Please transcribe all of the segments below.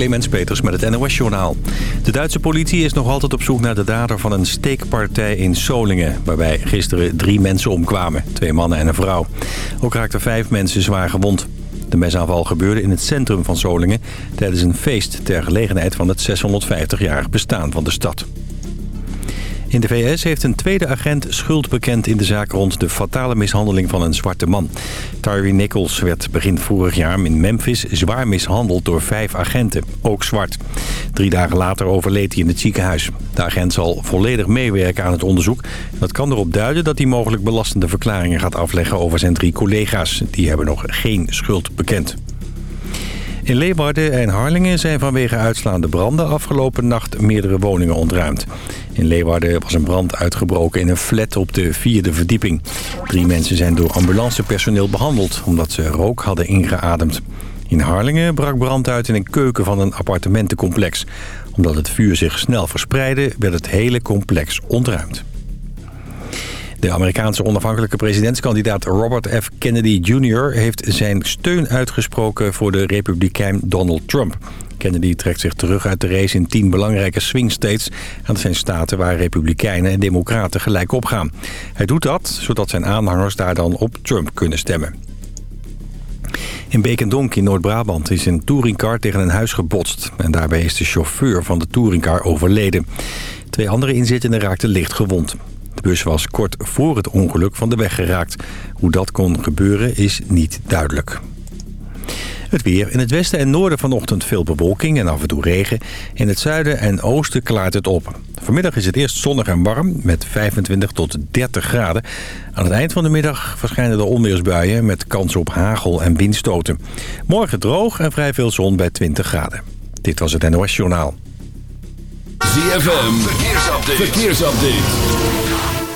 Clemens Peters met het NOS-journaal. De Duitse politie is nog altijd op zoek naar de dader van een steekpartij in Solingen... waarbij gisteren drie mensen omkwamen, twee mannen en een vrouw. Ook raakten vijf mensen zwaar gewond. De mesaanval gebeurde in het centrum van Solingen... tijdens een feest ter gelegenheid van het 650-jarig bestaan van de stad. In de VS heeft een tweede agent schuld bekend in de zaak rond de fatale mishandeling van een zwarte man. Tyree Nichols werd begin vorig jaar in Memphis zwaar mishandeld door vijf agenten, ook zwart. Drie dagen later overleed hij in het ziekenhuis. De agent zal volledig meewerken aan het onderzoek. Dat kan erop duiden dat hij mogelijk belastende verklaringen gaat afleggen over zijn drie collega's. Die hebben nog geen schuld bekend. In Leeuwarden en Harlingen zijn vanwege uitslaande branden afgelopen nacht meerdere woningen ontruimd. In Leeuwarden was een brand uitgebroken in een flat op de vierde verdieping. Drie mensen zijn door ambulancepersoneel behandeld omdat ze rook hadden ingeademd. In Harlingen brak brand uit in een keuken van een appartementencomplex. Omdat het vuur zich snel verspreidde werd het hele complex ontruimd. De Amerikaanse onafhankelijke presidentskandidaat Robert F. Kennedy Jr. heeft zijn steun uitgesproken voor de republikein Donald Trump. Kennedy trekt zich terug uit de race in tien belangrijke swing states. En dat zijn staten waar republikeinen en democraten gelijk opgaan. Hij doet dat zodat zijn aanhangers daar dan op Trump kunnen stemmen. In Beekendonk in Noord-Brabant is een touringcar tegen een huis gebotst. En daarbij is de chauffeur van de touringcar overleden. Twee andere inzittenden raakten licht gewond. De bus was kort voor het ongeluk van de weg geraakt. Hoe dat kon gebeuren is niet duidelijk. Het weer. In het westen en noorden vanochtend veel bewolking en af en toe regen. In het zuiden en oosten klaart het op. Vanmiddag is het eerst zonnig en warm met 25 tot 30 graden. Aan het eind van de middag verschijnen er onweersbuien met kans op hagel en windstoten. Morgen droog en vrij veel zon bij 20 graden. Dit was het NOS Journaal. ZFM. Verkeersupdate. Verkeersupdate.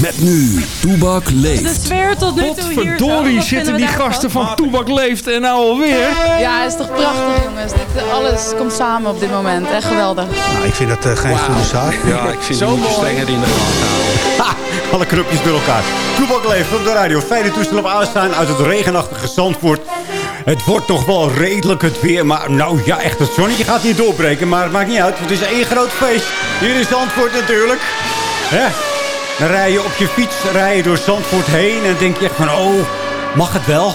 Met nu, Toebak leeft. De sfeer tot nu toe hier. Verdorie zitten die gasten van Toebak leeft en nou alweer. Ja, het is toch prachtig jongens. Dit, alles komt samen op dit moment. Echt geweldig. Nou, ik vind dat uh, geen goede zaak. Ja, ik vind het strenger in de gaten Ha, alle knopjes door elkaar. Toebak leeft op de radio. Fijne toestel op aanstaan uit het regenachtige Zandvoort. Het wordt nog wel redelijk het weer. Maar nou ja, echt het zonnetje gaat hier doorbreken. Maar het maakt niet uit. Het is één groot feest. Hier in Zandvoort natuurlijk. Hè? Dan rij je op je fiets rij je door Zandvoort heen. En denk je echt van, oh, mag het wel?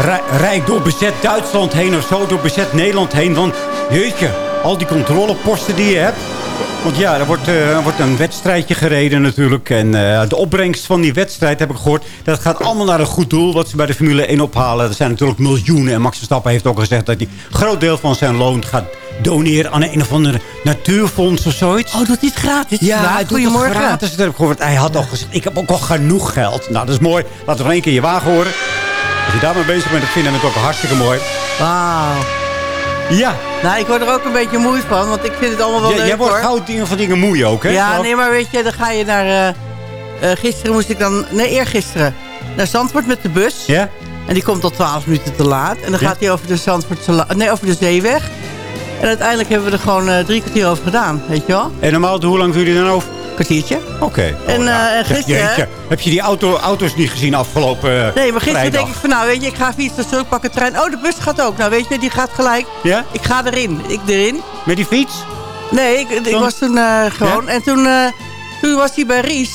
Rij, rij door bezet Duitsland heen of zo, door bezet Nederland heen. Want, jeetje, al die controleposten die je hebt. Want ja, er wordt, uh, er wordt een wedstrijdje gereden natuurlijk. En uh, de opbrengst van die wedstrijd, heb ik gehoord... dat gaat allemaal naar een goed doel wat ze bij de Formule 1 ophalen. Er zijn natuurlijk miljoenen. En Max Verstappen heeft ook gezegd dat hij een groot deel van zijn loon gaat doneren aan een of andere natuurfonds of zoiets. Oh, hij het gratis? Ja, goedemorgen. het gratis. Dat heb ik gehoord. Hij had al gezegd, ik heb ook al genoeg geld. Nou, dat is mooi. Laten we nog één keer je wagen horen. Als je daarmee bezig bent, dat vind ik ook hartstikke mooi. Wauw. Ja, Nou, ik word er ook een beetje moe van, want ik vind het allemaal wel jij, leuk jij wordt hoor. gauw dingen van dingen moe ook, hè? Ja, nee, maar weet je, dan ga je naar... eh, eh, gisteren moest ik dan... Nee, eergisteren. Naar Zandvoort met de bus. Ja? En die komt tot 12 minuten te laat. En dan Ja? gaat hij over de Zandvoortse... Nee, over de zeeweg. En uiteindelijk hebben we er gewoon eh, drie kwartier over gedaan, weet je wel? En normaal, hoe lang duurt die dan over? Kwartiertje. Oké. En, Oh, zeg, gisteren- jeetje, heb je die auto, auto's niet gezien afgelopen eh, Nee, maar gisteren vrijdag? denk ik van, nou weet je, ik ga fietsen, zo, ik pak een trein. Oh, de bus gaat ook. Nou weet je, die gaat gelijk. Ja? Ik ga erin. Ik erin. Met die fiets? Nee, ik, ik was toen eh, gewoon. En toen, toen was hij bij Ries.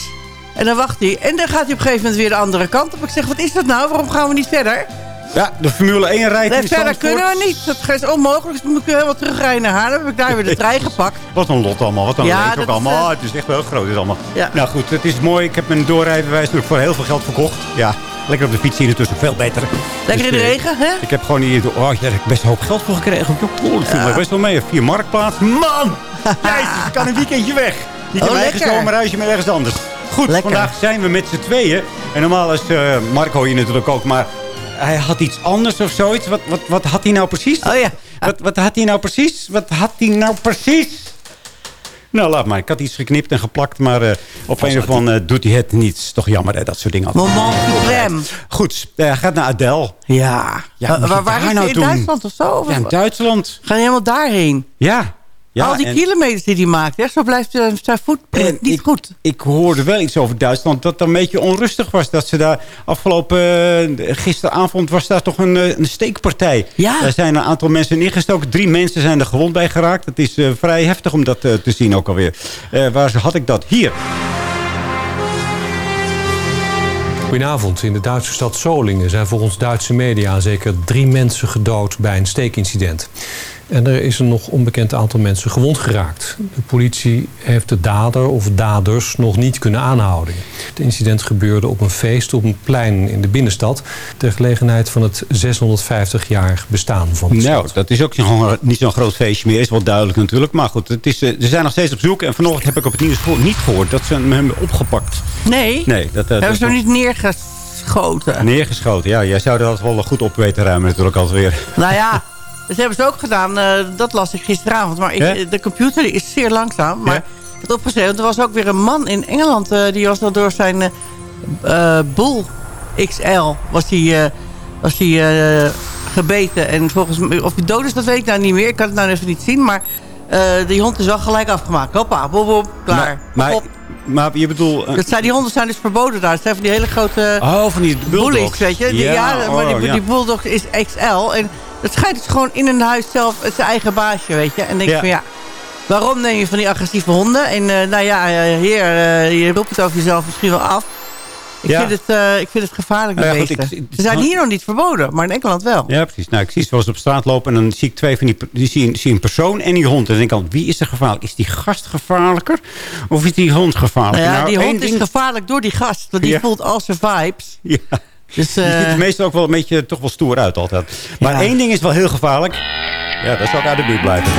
En dan wacht hij. En dan gaat hij op een gegeven moment weer de andere kant op. Ik zeg, wat is dat nou? Waarom gaan we niet verder? Ja, de Formule 1 rijdt Nee, in verder Zandvoort. kunnen we niet. Dat is onmogelijk. Dus moet ik helemaal terugrijden naar Haarlem. heb ik daar weer de trein gepakt. Wat een lot allemaal, wat een Ja, leed ook allemaal. eh, het is echt wel groot dit allemaal. Ja. Nou goed, het is mooi. Ik heb mijn doorrijbewijs natuurlijk voor heel veel geld verkocht. Ja, Lekker op de fiets hier intussen, veel beter. Lekker in de Dus, eh, regen, hè? Ik heb gewoon hier... Oh, daar heb ik best een hoop geld voor gekregen. Joh, dat viel me best wel mee. Vier marktplaats. Man! Jezus, ik kan een weekendje weg. Niet in Oh, mijn eigen zomerhuisje, maar ergens anders. Goed, Lekker. vandaag zijn we met z'n tweeën. En normaal is eh, Marco hier natuurlijk ook, maar... Hij had iets anders of zoiets. Wat, wat, wat had hij nou precies? Oh ja. Wat, wat had hij nou precies? Wat had hij nou precies? Nou, laat maar. Ik had iets geknipt en geplakt, maar eh, op een of andere doet hij het niet. Toch jammer, hè? Dat soort dingen. Moment supreme. Goed, hij gaat naar Adele. Ja. Ja, waar waar daar is nou hij? In doen? Duitsland of zo? Of- Ja, in Duitsland. Ga je helemaal daarheen? Ja. Ja Al die en- kilometers die hij maakt, hè? zo blijft zijn footprint niet ik, goed. Ik hoorde wel iets over Duitsland dat het een beetje onrustig was. Dat ze daar afgelopen... eh, gisteravond was daar toch een, eh, een steekpartij. Ja. Daar zijn een aantal mensen ingestoken. Drie mensen zijn er gewond bij geraakt. Het is eh, vrij heftig om dat te zien ook alweer. Eh, waar had ik dat? Hier. Goedenavond. In de Duitse stad Solingen zijn volgens Duitse media zeker drie mensen gedood bij een steekincident. En er is een nog onbekend aantal mensen gewond geraakt. De politie heeft de dader of daders nog niet kunnen aanhouden. Het incident gebeurde op een feest op een plein in de binnenstad... ter gelegenheid van het 650-jarig bestaan van de Nou, stad. dat is ook niet- niet zo'n groot feestje meer. Is wel duidelijk natuurlijk. Maar goed, het is, eh, ze zijn nog steeds op zoek. En vanochtend heb ik op het nieuws niet gehoord dat ze hem hebben opgepakt. Nee, Nee, dat, eh, hebben dat ze hem niet neergeschoten. neergeschoten. Ja, jij zou dat wel goed op weten ruimen natuurlijk alweer. Nou ja, dat hebben ze ook gedaan. eh, dat las ik gisteravond. Maar ik, de computer die is zeer langzaam. Maar Ja? opgeschreven. want Er was ook weer een man in Engeland. eh, die was door zijn eh eh, Bull XL was die, was die, gebeten. En volgens mij, of hij dood is, dat weet ik nou niet meer. Ik kan het nou even niet zien. Maar die hond is wel gelijk afgemaakt. Hoppa, bob, bob, klaar. Maar, maar, je bedoelt... Dat zijn, die honden zijn dus verboden daar. Het zijn van die hele grote oh, van die bullies, bulldogs. weet je. Die- Ja, maar die, oh, ja. die bulldog is XL. En het schijnt dus gewoon in een huis zelf het zijn eigen baasje, weet je. En denk je van ja, waarom neem je van die agressieve honden? En eh, nou ja, eh, heer, eh, je roept het over jezelf misschien wel af. Ik, Ja. vind, het, ik vind het gevaarlijk, die Nou ja, goed, beesten. ik- ik- Ze zijn hier nog niet verboden, maar in Engeland wel. Ja, precies. Nou, ik zie ze wel eens op straat lopen en dan zie ik twee van die... die zie, zie een persoon en die hond. En dan denk ik wie is er gevaarlijk? Is die gast gevaarlijker? Of is die hond gevaarlijk? Nou ja, die één hond is ding- gevaarlijk door die gast. Want die Ja. voelt al zijn vibes. Ja. Dus, eh, ziet er meestal ook wel een beetje toch wel stoer uit altijd. Maar Ja. één ding is wel heel gevaarlijk. Ja, dat zou ik uit de buurt blijven.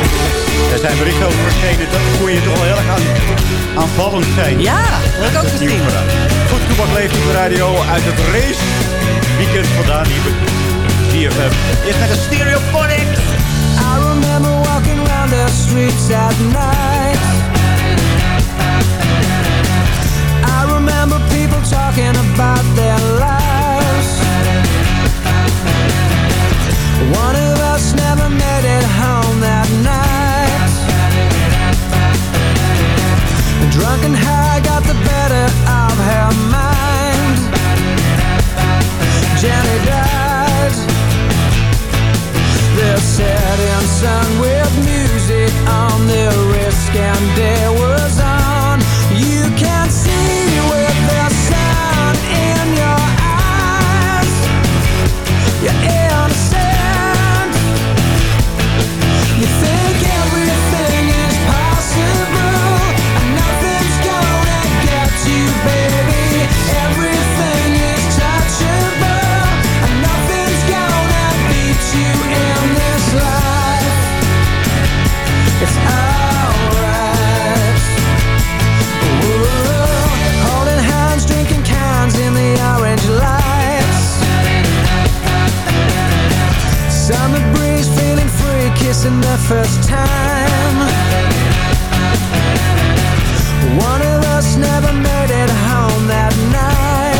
Er zijn berichten over verschenen. Dat moet je toch wel heel erg aan, aanvallend zijn. ja, dat heb ik ook gezien. Goed, Toebak leeft op de radio uit het race. Weekend vandaan hier. Hier uh, is met een stereophonics. I remember walking around the streets at night. I remember people talking about their lives. One of us never made it home that night. High got the better of her mind. Jenny died. Setting sun with music on the risk and day was on. You can free, kissing the first time. One of us never made it home that night.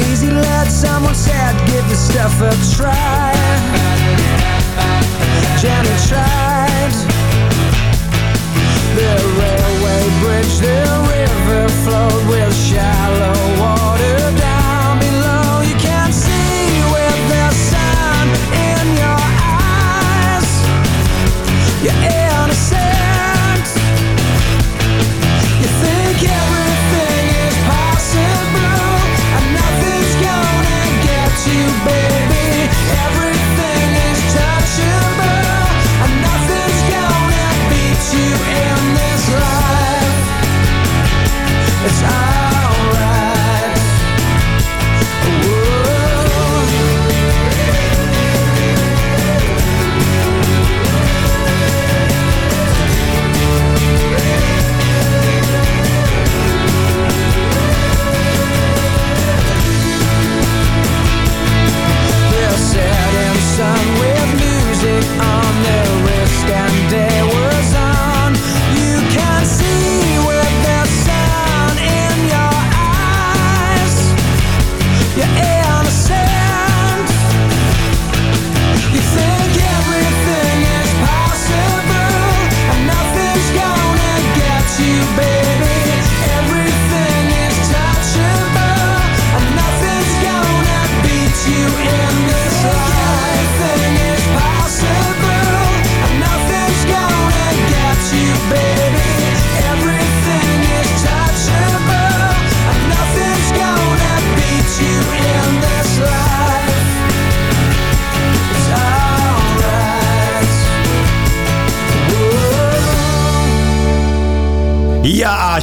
Easy let someone said, give the stuff a try. Janet tried. The railway bridge, the river flowed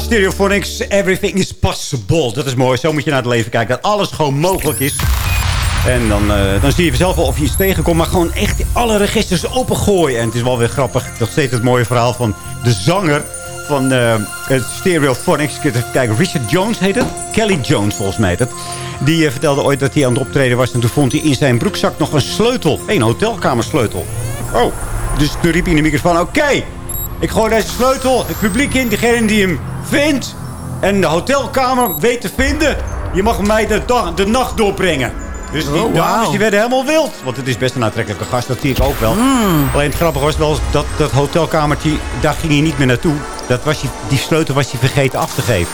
Stereophonics, everything is possible. Dat is mooi, zo moet je naar het leven kijken. Dat alles gewoon mogelijk is. En dan, eh, dan zie je zelf wel of je iets tegenkomt. Maar gewoon echt alle registers opengooien. En het is wel weer grappig. Nog steeds het mooie verhaal van de zanger van uh, het Stereophonics. Kijken, Richard Jones heet het. Kelly Jones volgens mij heet. Die uh, vertelde ooit dat hij aan het optreden was. En toen vond hij in zijn broekzak nog een sleutel. Een hotelkamersleutel. Oh, dus toen riep hij in de microfoon. Oké, ik gooi deze sleutel het publiek in. Degene die hem vindt en de hotelkamer weet te vinden. Je mag mij de, dag, de nacht doorbrengen. Dus die Oh, dames die werden helemaal wild. Want het is best een aantrekkelijke gast, dat zie ik ook wel. Alleen het grappige was wel dat dat hotelkamertje, daar ging hij niet meer naartoe. Dat was hij, die sleutel was hij vergeten af te geven.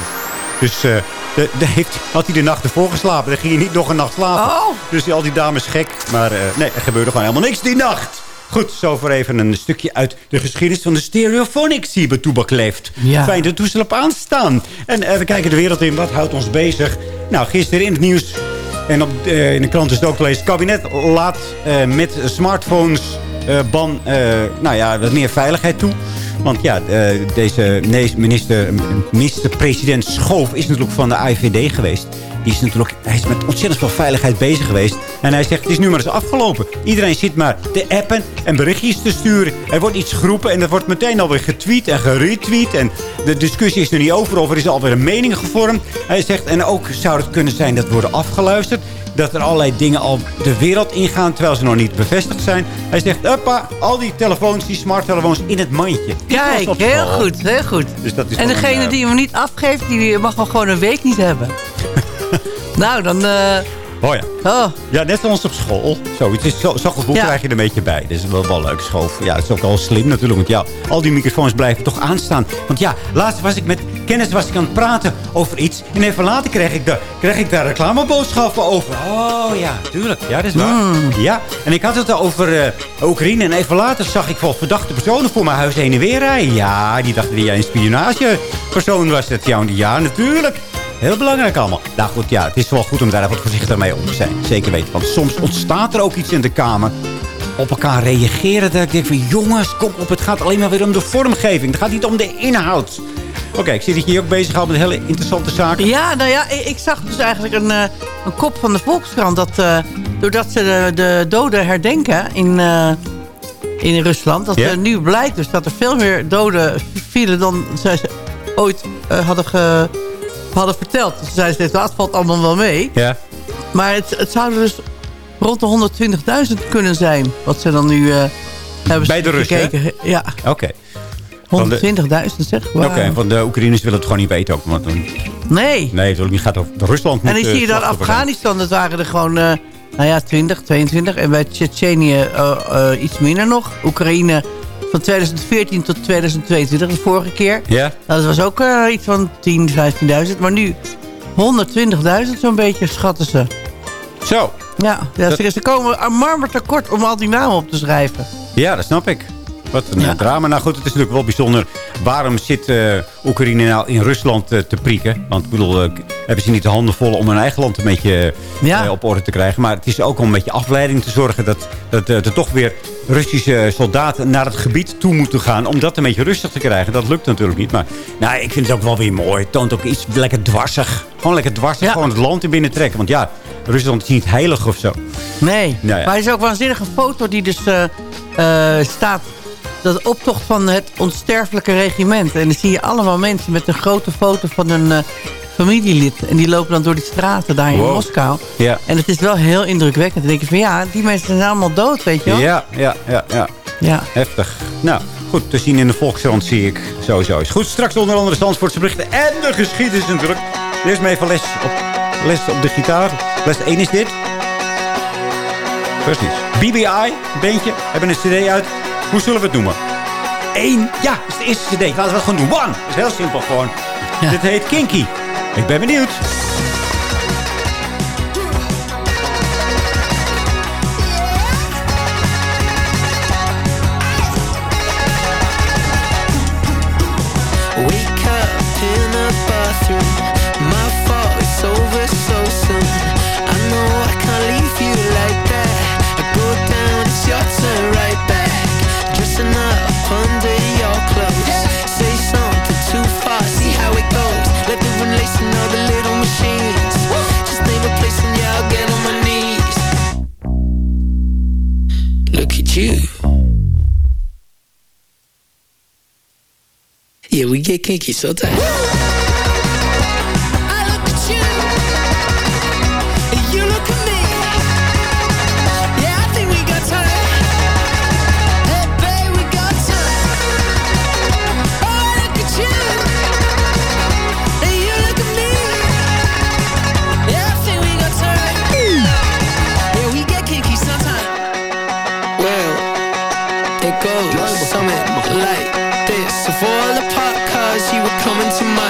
Dus eh, de, de heeft, had hij de nacht ervoor geslapen. Dan ging hij niet nog een nacht slapen. Oh. Dus die, al die dames gek. Maar eh, nee, er gebeurde gewoon helemaal niks die nacht. Goed, zover even een stukje uit de geschiedenis van de stereophonics die bij Toebak leeft. Ja. Fijn dat toestel op aanstaan. En even kijken de wereld in. Wat houdt ons bezig? Nou, gisteren in het nieuws en op, eh, in de krant is het ook te lezen. Het kabinet laat eh, met smartphones eh, ban, nou ja, wat meer veiligheid toe. Want ja, deze minister, minister-president Schoof is natuurlijk van de AIVD geweest. Die is natuurlijk, hij is met ontzettend veel veiligheid bezig geweest. En hij zegt, het is nu maar eens afgelopen. Iedereen zit maar te appen en berichtjes te sturen. Er wordt iets geroepen en er wordt meteen alweer getweet en geretweet. En de discussie is er niet over of er is alweer een mening gevormd. Hij zegt, en ook zou het kunnen zijn dat worden afgeluisterd dat er allerlei dingen al de wereld ingaan... terwijl ze nog niet bevestigd zijn. Hij zegt, uppa, al die telefoons, die smarttelefoons in het mandje. Kijk, heel goed, heel goed. Dus dat is en een, degene eh, die hem niet afgeeft, die mag wel gewoon een week niet hebben. Nou, dan... eh, Oh ja. oh, Ja, net zoals op school. Zoiets is, zo, zo'n gevoel Ja. krijg je er een beetje bij. Dat is wel, wel leuk, schoof. Ja, dat is ook wel slim natuurlijk. Want ja, al die microfoons blijven toch aanstaan. Want ja, laatst was ik met kennis was ik aan het praten over iets. En even later kreeg ik, de, kreeg ik daar reclameboodschappen over. Oh ja, tuurlijk. Ja, dat is waar. Ja, en ik had het over eh, Oekraïne. En even later zag ik wel verdachte personen voor mijn huis heen en weer rijden. Ja, die dachten dat jij een spionagepersoon was. Dat jou, ja, natuurlijk. Heel belangrijk allemaal. Nou goed, ja, het is wel goed om daar wat voorzichtig mee om te zijn. Zeker weten. Want soms ontstaat er ook iets in de Kamer. Op elkaar reageren. Dat ik denk van jongens, kom op. Het gaat alleen maar weer om de vormgeving. Het gaat niet om de inhoud. Oké, ik zie dat je je ook bezighoudt met hele interessante zaken. Ja, nou ja, ik, ik zag dus eigenlijk een, eh, een kop van de Volkskrant... dat eh, doordat ze de, de doden herdenken in, eh, in Rusland... dat er nu blijkt dus dat er veel meer doden vielen... dan zij ze ooit hadden, ge, hadden verteld. Dus zeiden ze, dat valt allemaal wel mee. Ja. Maar het, het zouden dus rond de 120.000 kunnen zijn... wat ze dan nu eh, hebben Bij de hè? gekeken. Ja, Oké. Van de- 120.000 zeg. Oké, Wauw. van de Oekraïners willen het gewoon niet weten ook. Want dan, Nee. nee, het niet gaat over Rusland. En dan eh, zie je dan. Afghanistan, dat waren er gewoon, eh, nou ja, 20, 22. En bij Tsjetsjenië iets minder nog. Oekraïne van 2014 tot 2022, de vorige keer. Ja? Nou, dat was ook eh, iets van 10, 15.000. Maar nu 120.000 zo'n beetje schatten ze. Zo. Ja, ja Dat- ze, komen aan marmer tekort om al die namen op te schrijven. Ja, dat snap ik. Wat een Ja. eh, drama. Nou goed, het is natuurlijk wel bijzonder. Waarom zit eh, Oekraïne nou in Rusland eh, te prieken? Want ik bedoel, hebben ze niet de handen vol om hun eigen land een beetje Ja. op orde te krijgen. Maar het is ook om een beetje afleiding te zorgen... dat, dat er toch weer Russische soldaten naar het gebied toe moeten gaan... om dat een beetje rustig te krijgen. Dat lukt natuurlijk niet. Maar nou, ik vind het ook wel weer mooi. Het toont ook iets lekker dwarsig. Gewoon lekker dwarsig. Ja. Gewoon het land in binnen trekken. Want ja, Rusland is niet heilig of zo. Nee, Nou maar het is ook een waanzinnige foto die dus staat... de optocht van het onsterfelijke regiment. En dan zie je allemaal mensen met een grote foto van een eh, familielid. En die lopen dan door die straten daar in Wow. Moskou. Ja. En het is wel heel indrukwekkend. Dan denk je van ja, die mensen zijn allemaal dood, weet je wel? Ja, ja, ja, ja. Ja. Heftig. Nou, goed te zien in de Volkskrant zie ik sowieso is. Goed, straks onder andere Zandvoortse berichten en de geschiedenis natuurlijk. Eerst maar even les op, les op de gitaar. Les 1 is dit. Precies. BBI, beentje, hebben een cd uit. Hoe zullen we het noemen? Eén. Ja, dat is de eerste cd. Laten we het gewoon doen. One. Dat is heel simpel gewoon. Ja. Dit heet Kinky. Ik ben benieuwd. Kinky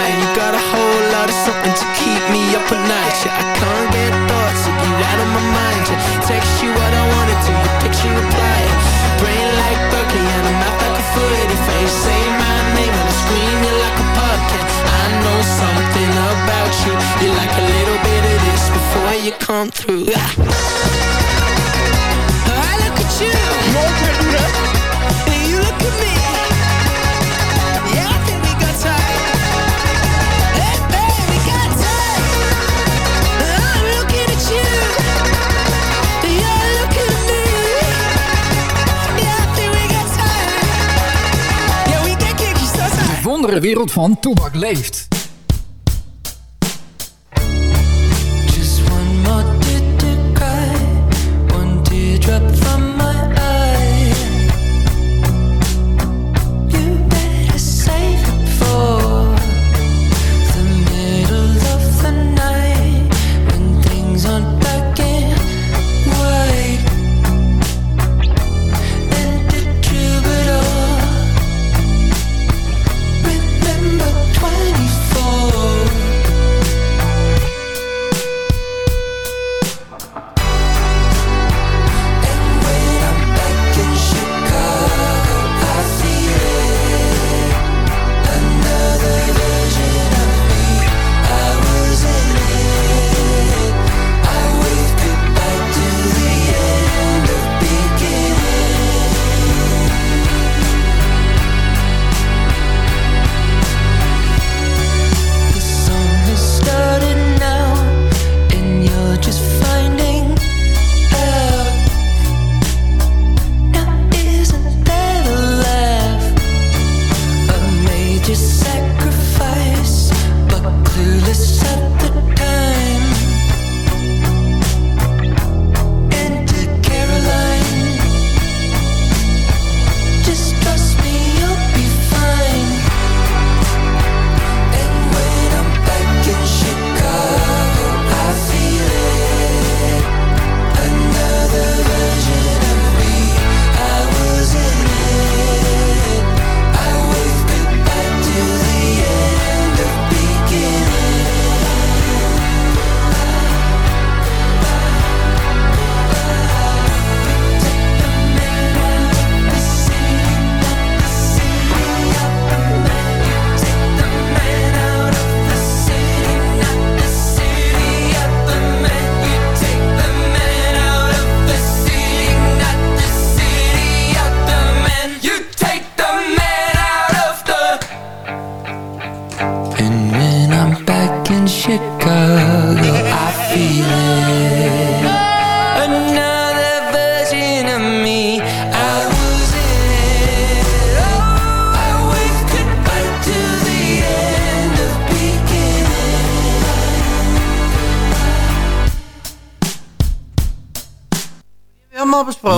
mind, you got a whole lot of something to keep me up at night. Yeah, I can't get thoughts of you out of my mind. Yeah, text you what I wanted to, your picture reply. Brain like Berkeley and a mouth like a foot. If I say my name and I scream you like a pumpkin, I know something about you. You like a little bit of this before you come through. De wondere wereld van Toebak leeft.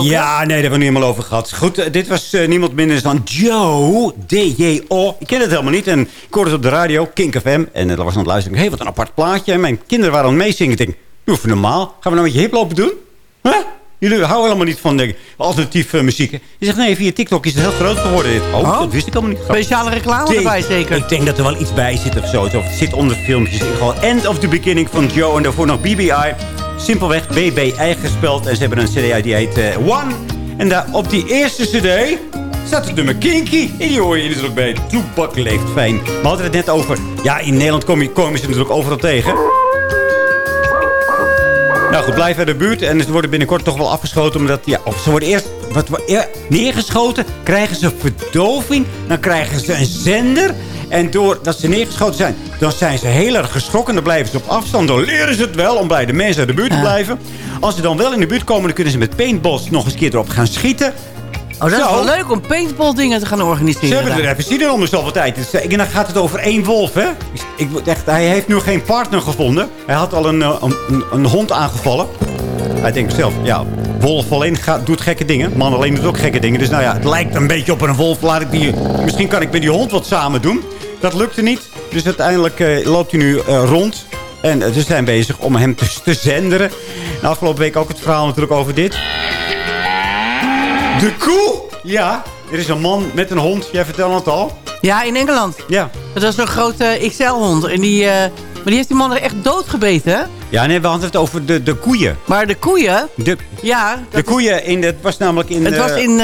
Ja, nee, daar hebben we niet helemaal over gehad. Goed, eh, dit was eh, niemand minder dan Joe, D-J-O. Ik ken het helemaal niet. En ik hoorde het op de radio, Kink FM. En er was aan het luisteren. Hé, hey, wat een apart plaatje. En mijn kinderen waren aan het meezingen. Ik denk, doe even normaal. Gaan we nou met je hip lopen doen? Huh? Jullie houden helemaal niet van de alternatieve muziek. Je zegt, nee, via TikTok is het heel groot geworden. Dit. Oh, dat wist ik allemaal niet. Speciale reclame Denk- erbij zeker. Ik denk dat er wel iets bij zit of zo. Of het zit onder filmpjes. Ik Gewoon End of the Beginning van Joe. En daarvoor nog BBI. Simpelweg BBI gespeld. En ze hebben een cd uit die heet eh, One. En daar op die eerste cd staat het nummer Kinky. En die hoor je natuurlijk bij Toebak leeft fijn. We hadden het net over... Ja, in Nederland kom je, komen ze natuurlijk overal tegen. Nou goed, blijven in de buurt. En ze worden binnenkort toch wel afgeschoten. Omdat, ja, of ze worden eerst wat, neergeschoten. Krijgen ze verdoving. Dan krijgen ze een zender. En doordat ze neergeschoten zijn, dan zijn ze heel erg geschrokken. Dan blijven ze op afstand. Dan leren ze het wel om bij de mensen uit de buurt te blijven. Als ze dan wel in de buurt komen, dan kunnen ze met paintballs nog eens een keer erop gaan schieten. Oh, dat is wel leuk om paintball dingen te gaan Ze organiseren. hebben er even zin in om de zoveel tijd. Dus, eh, En dan gaat het over één wolf, hè? Ik, ik, echt, hij heeft nu geen partner gevonden. Hij had al een, eh, een, een, een hond aangevallen. Hij denkt zelf, ja, wolf alleen gaat, doet gekke dingen. Man alleen doet ook gekke dingen. Dus nou ja, het lijkt een beetje op een wolf. Laat ik die, misschien kan ik met die hond wat samen doen. Dat lukte niet. Dus uiteindelijk eh, loopt hij nu eh, rond. En eh, ze zijn bezig om hem te, te zenderen. En afgelopen week ook het verhaal natuurlijk over dit. De koe? Ja, er is een man met een hond. Jij vertelde het al. Ja, in Engeland. Ja. Dat was zo'n grote XL-hond. En die, maar die heeft die man er echt doodgebeten, hè? Ja, nee, we hadden het over de, de koeien. Maar de koeien... De, Ja, de koeien, in, het was namelijk in... het was in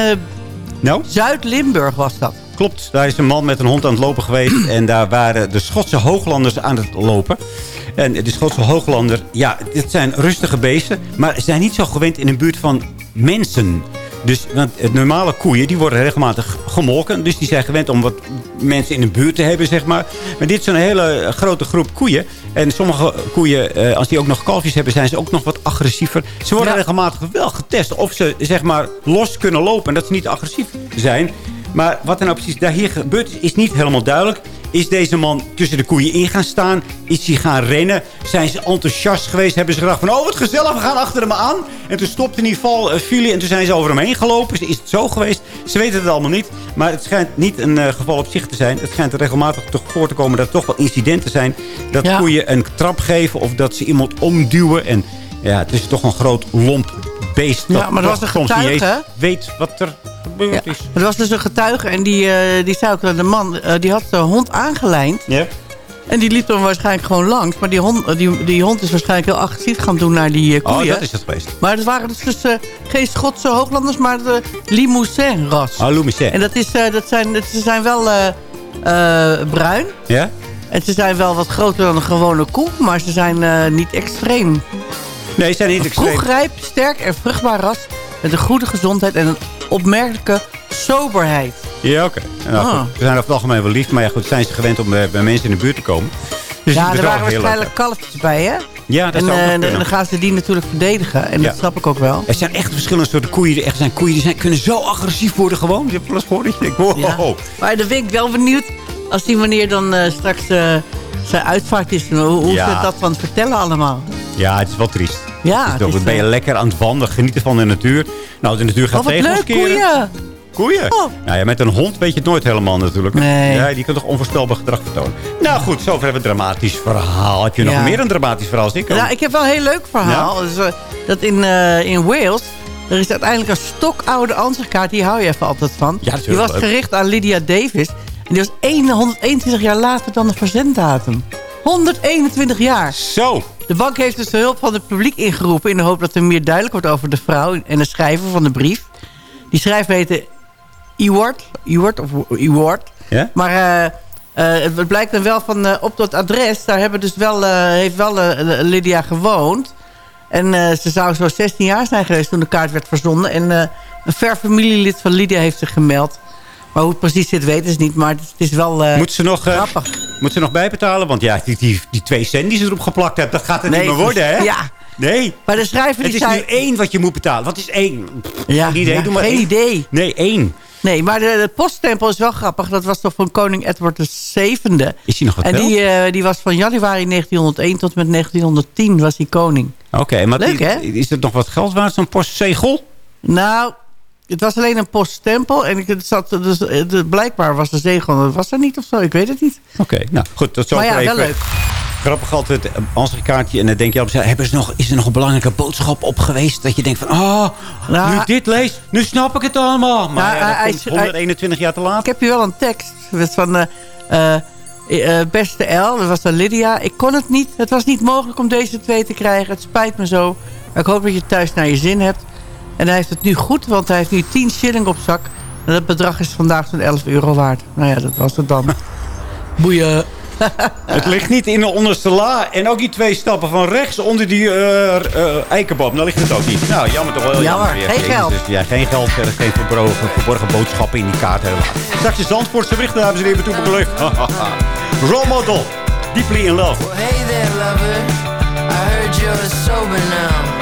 Nou? Zuid-Limburg was dat. Klopt, daar is een man met een hond aan het lopen geweest. en daar waren de Schotse hooglanders aan het lopen. En de Schotse hooglander, ja, dit zijn rustige beesten. Maar ze zijn niet zo gewend in de buurt van mensen. Dus want normale koeien, die worden regelmatig gemolken. Dus die zijn gewend om wat mensen in de buurt te hebben, zeg maar. Maar dit is een hele grote groep koeien. En sommige koeien, eh, als die ook nog kalfjes hebben, zijn ze ook nog wat agressiever. Ze worden Ja. regelmatig wel getest of ze, zeg maar, los kunnen lopen. En dat ze niet agressief zijn. Maar wat er nou precies daar hier gebeurt is, is niet helemaal duidelijk. Is deze man tussen de koeien in gaan staan? Is hij gaan rennen? Zijn ze enthousiast geweest? Hebben ze gedacht van, oh wat gezellig, we gaan achter hem aan. En toen stopte in ieder geval uh, Fili en toen zijn ze over hem heen gelopen. Is het zo geweest? Ze weten het allemaal niet. Maar het schijnt niet een eh, geval op zich te zijn. Het schijnt er regelmatig toch voor te komen dat er toch wel incidenten zijn. Dat Ja. koeien een trap geven of dat ze iemand omduwen. En ja, het is toch een groot lomp beest. Ja, maar er was een getuige, weet wat er gebeurd Ja. is. Er was dus een getuige en die, eh, die zei ook dat de man... eh, die had zijn hond aangelijnd. Ja. En die liep dan waarschijnlich gewoon langs. Maar die hond, eh, die, die hond is waarschijnlijk heel agressief gaan doen naar die Oh, koeien. dat is het geweest. Maar het waren dus, dus eh, geen Schotse hooglanders, maar de Limousin-ras. Ah, Louis En dat, is, eh, dat zijn, dat, ze zijn wel eh, eh, bruin. Ja? En ze zijn wel wat groter dan een gewone koe. Maar ze zijn eh, niet extreem. Nee, ze zijn niet extreem. Vroegrijp, sterk en vruchtbaar ras. Met een goede gezondheid en een opmerkelijke soberheid. Ja, oké. Nou, Ah. Ze zijn over het algemeen wel lief. Maar ja, goed, zijn ze gewend om bij, bij mensen in de buurt te komen. Dus ja, er waren waarschijnlijk kalfjes bij, hè? Ja, dat en zou eh, dan kunnen. dan gaan ze die natuurlijk verdedigen. En Ja. dat snap ik ook wel. Er zijn echt verschillende soorten koeien. Er zijn koeien die zijn, kunnen zo agressief worden gewoon. Je hebt gehoord je denkt, wow. Ja. Maar dan ben ik wel benieuwd als die wanneer dan eh, straks eh, zijn uitvaart is. Hoe, hoe Ja. ze dat van vertellen allemaal. Ja, het is wel triest. Ja, Dus dan ben je eh, lekker aan het wandelen, genieten van de natuur. Nou, de natuur gaat Oh, tegen ons keren. koeien. Koeien? Oh. Nou ja, met een hond weet je het nooit helemaal natuurlijk. Nee. Ja, die kan toch onvoorspelbaar gedrag vertonen. Nou goed, zover hebben we een dramatisch verhaal. Heb je nog Ja. meer een dramatisch verhaal als ik? Nou, ik heb wel een heel leuk verhaal. Dus, eh, dat in, eh, in Wales, er is uiteindelijk een stokoude ansichtkaart. Die hou je even altijd van. Ja, die was leuk. gericht aan Lydia Davis. En die was 1 121 jaar later dan de verzenddatum. 121 jaar. Zo. De bank heeft dus de hulp van het publiek ingeroepen... in de hoop dat er meer duidelijk wordt over de vrouw en de schrijver van de brief. Die schrijver heette Ewart. Ewart of Ewart. Ja? Maar eh, eh, het blijkt dan wel van eh, op dat adres... daar hebben dus wel, heeft wel Lydia gewoond. En ze zou zo 16 jaar zijn geweest toen de kaart werd verzonden. En een ver familielid van Lydia heeft zich gemeld. Maar hoe het precies zit weten ze niet. Maar het, het is wel eh, Moet ze nog, eh, grappig. moet ze nog bijbetalen? Want ja, die, die, die twee cent die ze erop geplakt hebben, dat gaat het niet meer worden, hè? Ja, Nee. maar de schrijver Het die is zei... nu één wat je moet betalen. Wat is één? Pff, Ja, geen idee. ja, Doe maar geen één. idee. Nee, één. Nee, maar de, de poststempel is wel grappig. Dat was toch van koning Edward VII. Is hij nog wat En die, eh, die was van januari 1901 tot met 1910 was hij koning. Oké, maar Leuk, die- is het nog wat geld waard, zo'n postzegel? Nou, het was alleen een poststempel. En ik, het zat, dus, eh, de, blijkbaar was de zegel, dat was er niet of zo. Ik weet het niet. Oké, nou goed, dat is maar ja, even. wel leuk. Grappig altijd, als een kaartje. En dan denk je altijd, hebben ze nog, is er nog een belangrijke boodschap op geweest? Dat je denkt van, oh, Nou, nu ik dit lees, nu snap ik het allemaal. Maar Nou, ja, dat hij- komt hij- 121 jaar te laat. Ik heb hier wel een tekst. Van... eh, eh, eh, beste L, dat was dan Lydia. Ik kon het niet. Het was niet mogelijk om deze twee te krijgen. Het spijt me zo. Maar ik hoop dat je thuis naar je zin hebt. En hij heeft het nu goed, want hij heeft nu 10 shilling op zak. En dat bedrag is vandaag zo'n 11 euro waard. Nou ja, dat was het dan. Boeien. Het ligt niet in de onderste la. En ook die twee stappen van rechts onder die eh eh, eikenboom. Daar ligt het ook niet. Nou, jammer toch wel. Jammer, weer. geen Jezus, geld. Ja, geen geld. verder Geen verborgen, verborgen boodschappen in die kaart helaas. Straks de Zandvoortse berichten, dames en heren, toe beleefd. Role model. Deeply in love. Well, hey there, lover. I heard you're sober now.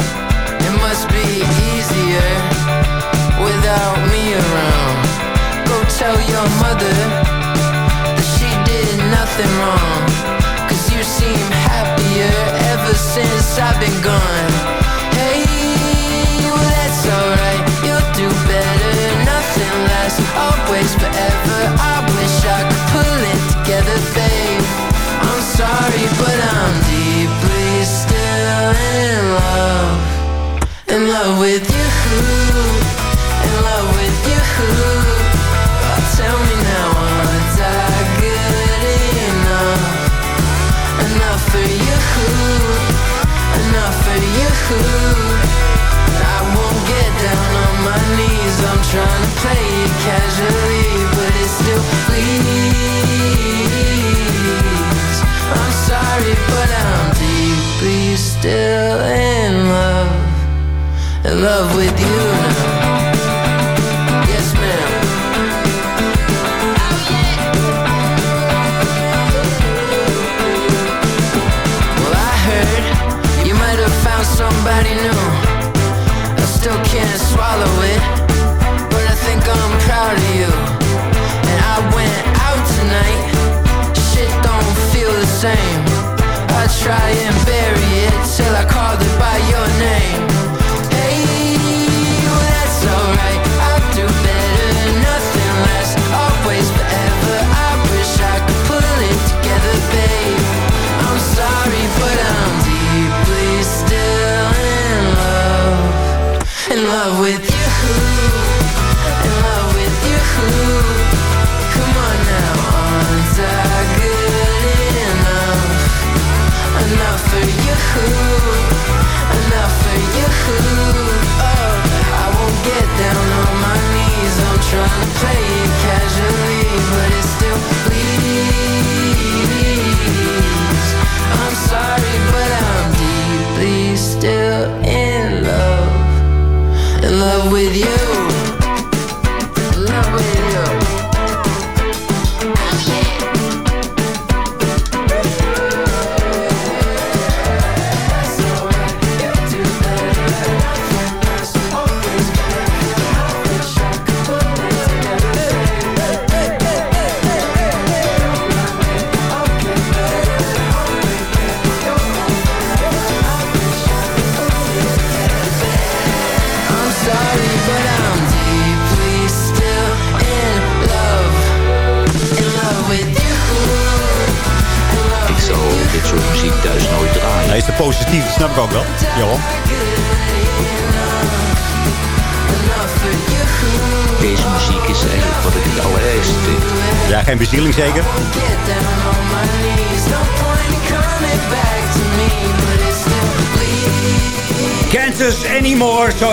your mother that she did nothing wrong. Cause you seem happier ever since I've been gone. Hey, well that's alright, you'll do better. Nothing lasts. Always forever. I wish I could pull it together, babe. I'm sorry, but I'm deeply still in love. In love with you. My knees. I'm trying to play it casually, but it still bleeds. I'm sorry, but I'm deeply still in love. In love with you now. Yes, ma'am. It, but I think I'm proud of you. And I went out tonight, shit don't feel the same. I try and bury it till I called it by your name.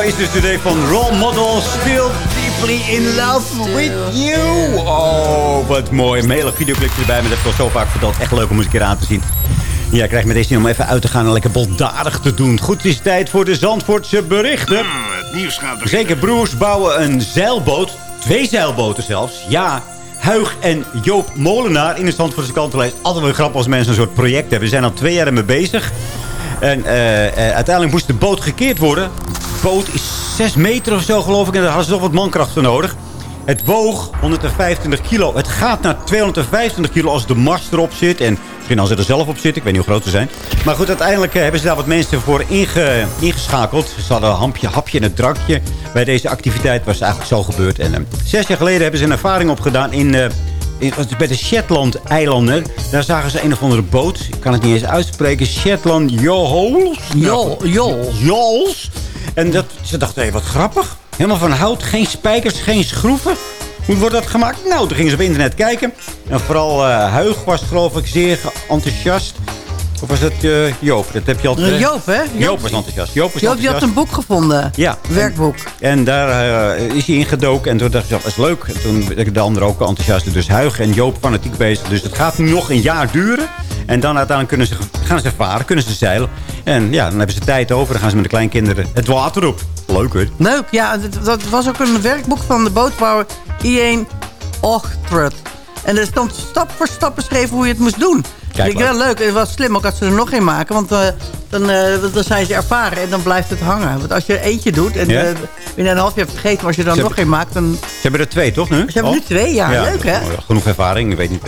Is dus de day van Role Model. Still deeply in love with you. Oh, wat mooi. Een hele videoclipje erbij. Maar dat heb ik al zo vaak verteld. Echt leuk om eens een keer aan te zien. Ja, ik krijg met deze zin om even uit te gaan en lekker baldadig te doen. Goed, het is tijd voor de Zandvoortse berichten. Het nieuws gaat beginnen. Zeker broers bouwen een zeilboot. Twee zeilboten zelfs. Ja, Huig en Joop Molenaar in de Zandvoortse kantenlijst. Altijd wel grappig als mensen een soort project hebben. Ze zijn al twee jaar ermee bezig. En eh, eh, uiteindelijk moest de boot gekeerd worden. De boot is 6 meter of zo geloof ik. En daar hadden ze toch wat mankracht voor nodig. Het woog 125 kilo. Het gaat naar 225 kilo als de mast erop zit. En misschien als ze er zelf op zitten. Ik weet niet hoe groot ze zijn. Maar goed, uiteindelijk eh, hebben ze daar wat mensen voor inge- ingeschakeld. Ze hadden een hampje, hapje en een drankje. Bij deze activiteit was het eigenlijk zo gebeurd. En eh, zes jaar geleden hebben ze een ervaring opgedaan in... eh, in, bij de Shetland-eilanden. Daar zagen ze een of andere boot. Ik kan het niet eens uitspreken. Shetland Jols. Jol, Jol. En dat, ze dachten, hé, wat grappig. Helemaal van hout, geen spijkers, geen schroeven. Hoe wordt dat gemaakt? Nou, toen gingen ze op internet kijken. En vooral eh Huig was geloof ik zeer enthousiast. Of was het eh, Joop? Dat heb je altijd... Eh, Joop, hè? Joop, Joop. was enthousiast. Joop was Joop, die had een boek gevonden. Ja. Werkboek. En daar eh, is hij ingedoken. En toen dacht ik, dat is leuk. En toen werd de anderen ook enthousiast. Dus Huig en Joop fanatiek bezig. Dus het gaat nu nog een jaar duren. En dan uiteindelijk kunnen ze, gaan ze varen, kunnen ze zeilen. En ja, dan hebben ze tijd over. Dan gaan ze met de kleinkinderen het water op. Leuk hoor. Leuk, ja. Dat, dat was ook een werkboek van de bootbouwer Ian Ochtrud. En er stond stap voor stap beschreven hoe je het moest doen. Kijk Vind ik wel leuk. Het was slim ook als ze er nog een maken. Want eh, dan, eh, dan zijn ze ervaren en dan blijft het hangen. Want als je er eentje doet en Ja. eh, binnen een half jaar vergeten... maar als je dan Ze nog een maakt, dan... Ze hebben er twee, toch nu? Ze hebben nu twee, ja. Leuk, hè? oh, Genoeg ervaring. Ik weet niet.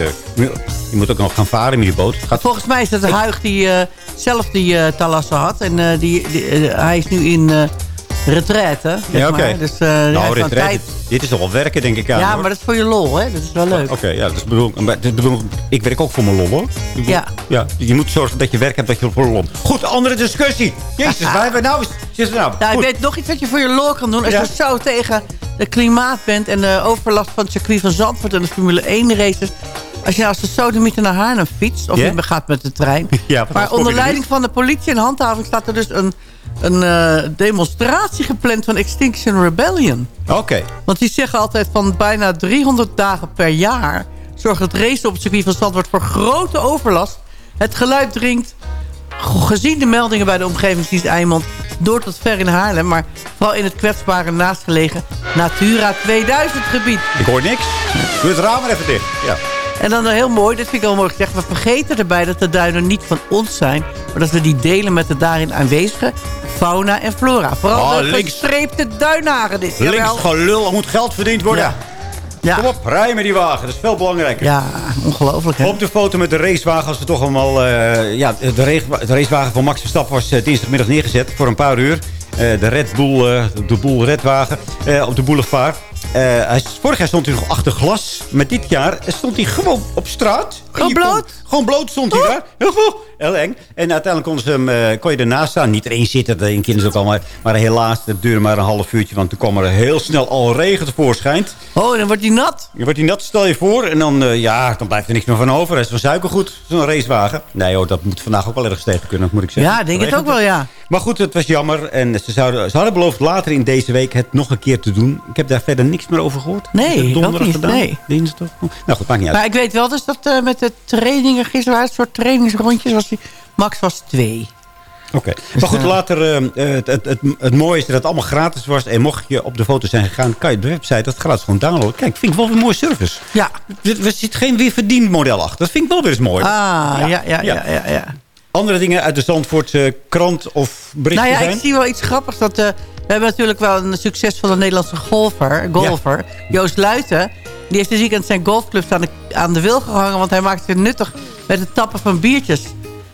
Je moet ook nog gaan varen met die boot. Gaat... Volgens mij is het Huig die zelf die Talassa had. En die, die, hij is nu in retraite. zeg Ja, oké. Dus eh nou, retraite, tijd. dit is toch wel werken, denk ik aan. Ja, hoor. maar dat is voor je lol, hè? Dat is wel leuk. Oké, ja, dat is bedoel, bedoel, ik werk ook voor mijn lol, hoor. Bedoel, Ja. ja. Je moet zorgen dat je werk hebt dat je voor lol. Goed, andere discussie. Jezus, waar hebben we nou we nou? Nou, ik weet nog iets wat je voor je lol kan doen. Als Ja. je zo tegen het klimaat bent en de overlast van het circuit van Zandvoort en de Formule 1 races. Als je als de sodemieter naar Haarlem fietst, of je gaat met de trein. Ja, maar onder leiding van de politie en handhaving staat er dus een, een eh, demonstratie gepland van Extinction Rebellion. Oké. Want die zeggen altijd van bijna 300 dagen per jaar... zorgt het racen op het circuit van Zandvoort voor grote overlast. Het geluid dringt, gezien de meldingen bij de omgevingsdienst Eimond... door tot ver in Haarlem, maar vooral in het kwetsbare naastgelegen Natura 2000 gebied. Ik hoor niks. Doe het raam maar even dicht. Ja. En dan heel mooi, dit vind ik wel mooi gezegd... we vergeten erbij dat de duinen niet van ons zijn... maar dat we die delen met de daarin aanwezige fauna en flora. Vooral Oh, de links. gestreepte duinhagedis. Links jawel. gelul, er moet geld verdiend worden. Ja. Ja. Kom op, rij met die wagen. Dat is veel belangrijker. Ja, ongelooflijk hè. Op de foto met de racewagen, als we toch allemaal... eh, ja, de, de racewagen van Max Verstappen was eh, dinsdagmiddag neergezet voor een paar uur. Eh, de Red Bull, de Bull Redwagen op de boulevard. Eh, hij, vorig jaar stond hij nog achter glas. Maar dit jaar stond hij gewoon op straat. Gewoon kon- bloot? Oh. gewoon bloot stond hij daar. Heel, eng. En uiteindelijk konden ze hem, eh, kon je ernaast staan. Niet erin zitten, dat je ook al. Maar, helaas, dat duurde maar een half uurtje. Want toen kwam er heel snel al regen tevoorschijn. Oh, dan wordt hij nat. Je wordt die nat, stel je voor. En dan, eh, ja, dan blijft er niks meer van over. Het is van suikergoed, zo'n racewagen. Nee hoor, dat moet vandaag ook wel ergens tegen kunnen, moet ik zeggen. Ja, denk het ook wel, ja. Maar goed, het was jammer. En ze, zouden, ze hadden beloofd later in deze week het nog een keer te doen. Ik heb daar verder niks meer over gehoord. Nee, donderdag niet, gedaan? nee. Dinsdag? Nou goed, maakt niet uit. Maar ik weet wel dus dat eh, met de trainingen gisteren... waren het soort trainingsrondjes. Was die, Max was twee. Oké. Dus, Maar goed, eh, later, eh, het, het, het, het mooie is dat het allemaal gratis was. En mocht je op de foto zijn gegaan, kan je op de website dat gratis gewoon downloaden. Kijk, vind ik wel weer een mooie service. Ja. Er, er zit geen weer verdiend model achter. Dat vind ik wel weer eens mooi. Ah, ja, ja, ja, ja. ja, Andere dingen uit de Zandvoortse krant of berichten Nou ja, zijn? ik zie wel iets grappigs. Dat, eh, we hebben natuurlijk wel een succesvolle Nederlandse golfer, golfer Joost Luiten. Die heeft dit weekend zijn golfclubs aan de, aan de wil gehangen... want hij maakt zich nuttig met het tappen van biertjes.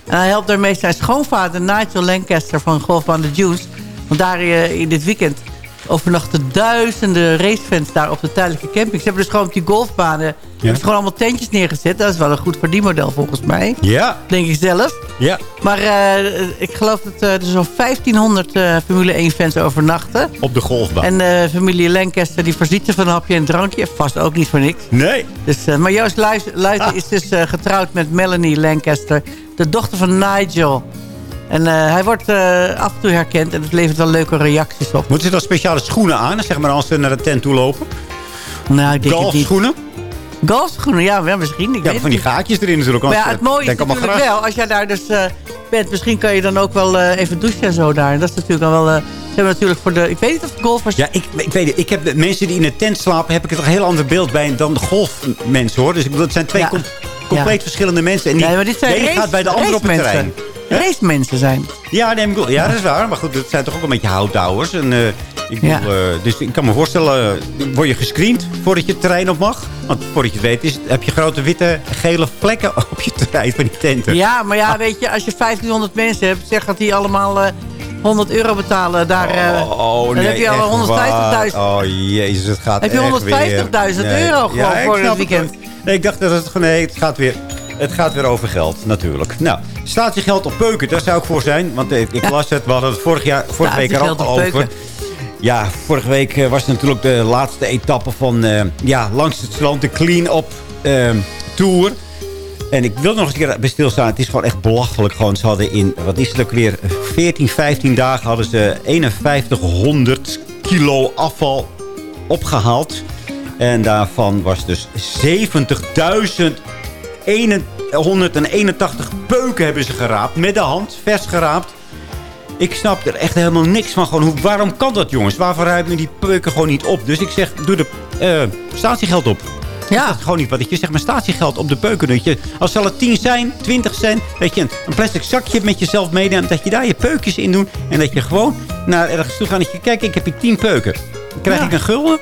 En hij helpt daarmee zijn schoonvader Nigel Lancaster van Golfbaan de Dunes. Want daar eh, in dit weekend overnachten duizenden racefans daar op de tijdelijke camping. Ze hebben dus gewoon op die golfbanen hebben ze gewoon allemaal tentjes neergezet. Dat is wel een goed verdienmodel volgens mij. Ja. Denk ik zelf. Ja. Maar eh, ik geloof dat eh, er zo'n 1500 eh, Formule 1 fans overnachten. Op de golfbaan. En de familie Lancaster die voorziet ze van een hapje en drankje. Vast ook niet voor niks. Nee. Dus, maar Joost Luijs- Luiten is dus getrouwd met Melanie Lancaster. De dochter van Nigel. En eh, hij wordt eh, af en toe herkend. En het levert wel leuke reacties op. Moeten ze dan speciale schoenen aan, zeg maar, als ze naar de tent toe lopen? Nou, ik denk het niet. Golfschoenen? Golfschoenen, ja, ja, misschien. Ik Ja, weet van die het gaatjes erin natuurlijk. Maar ja, het mooie is natuurlijk wel, als jij daar dus eh, bent, misschien kan je dan ook wel eh, even douchen en zo daar. En dat is natuurlijk dan wel, eh, ze hebben natuurlijk voor de, ik weet niet of de golfers... Ja, ik, ik weet het. Ik heb de mensen die in een tent slapen, heb ik toch een heel ander beeld bij dan de golfmensen, hoor. Dus ik bedoel, het zijn twee Ja. com- compleet Ja. verschillende mensen. En die, Nee, maar dit zijn de ene race- gaat bij de andere op het terrein. Race mensen zijn. Ja, nee, bedoel, ja, dat is waar. Maar goed, dat zijn toch ook een beetje houtdouwers. En, eh, ik bedoel, Ja. eh, dus ik kan me voorstellen, eh, word je gescreend voordat je het terrein op mag? Want voordat je het weet, is, het- heb je grote witte, gele vlekken op je terrein van die tenten. Ja, maar ja, weet je, als je 1500 mensen hebt, zeg dat die allemaal eh, 100 euro betalen. Daar, eh, Oh, dan nee, heb je al echt 150.000. waar. Oh, jezus, het gaat Heb je echt 150.000 weer. euro gewoon voor het weekend? Nee, ik dacht dat het gewoon, nee, het gaat weer... Het gaat weer over geld, natuurlijk. Nou, staat je geld op peuken, daar zou ik voor zijn. Want eh, ik las het, we hadden het vorig jaar, vorige week er al over. peuken. Ja, vorige week eh, was het natuurlijk de laatste etappe van... eh, ja, langs het strand, de clean-up eh, tour. En ik wil nog eens een keer bij stilstaan. Het is gewoon echt belachelijk. Gewoon, ze hadden in, wat is het ook weer, 14, 15 dagen hadden ze 5100 kilo afval opgehaald. En daarvan was dus 70.181 peuken hebben ze geraapt. Met de hand, vers geraapt. Ik snap er echt helemaal niks van. Gewoon, hoe, waarom kan dat, jongens? Waarvoor ruimen die peuken gewoon niet op? Dus ik zeg, doe de eh, statiegeld op. Ja. Dat is gewoon niet wat. Dat je zegt, maar statiegeld op de peuken. Dat je, als zal het 10 zijn, 20 zijn, dat je een, een plastic zakje met jezelf meeneemt. Dat je daar je peukjes in doet. En dat je gewoon naar ergens toe gaat. Dat je, kijk, ik heb hier 10 peuken. Krijg Ja. ik een gulden.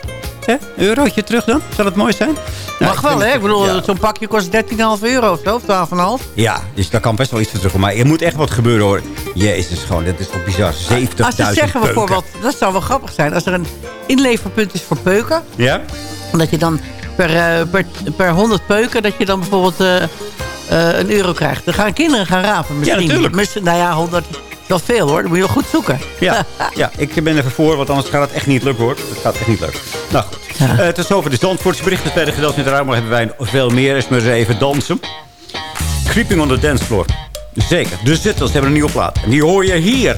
Hè? Een eurotje terug dan? Zou dat mooi zijn? Nou, Mag wel, hè? het- Ik bedoel, ja. zo'n pakje kost 13,5 euro of zo, of 12,5. Ja, dus daar kan best wel iets voor terugkomen. Maar er moet echt wat gebeuren hoor. Jezus, gewoon, dit is toch bizar. 70.000 Als ze zeggen bijvoorbeeld, dat zou wel grappig zijn... als er een inleverpunt is voor peuken... Ja? dat je dan per, eh, per, per 100 peuken... dat je dan bijvoorbeeld eh, eh, een euro krijgt. Dan gaan kinderen gaan rapen misschien. Ja, natuurlijk. Misschien- nou ja, 100 is wel veel hoor. Dan moet je wel goed zoeken. Ja, ja, ik ben even voor, want anders gaat het echt niet lukken hoor. Het gaat echt niet lukken. Nou goed. Tot zover de Zandvoortse berichten. Tweede gedeelte met de ruimte hebben wij veel meer. Is maar eens even dansen. Creeping on the dance floor. Zeker. De Zittels hebben een nieuwe plaat. En die hoor je hier.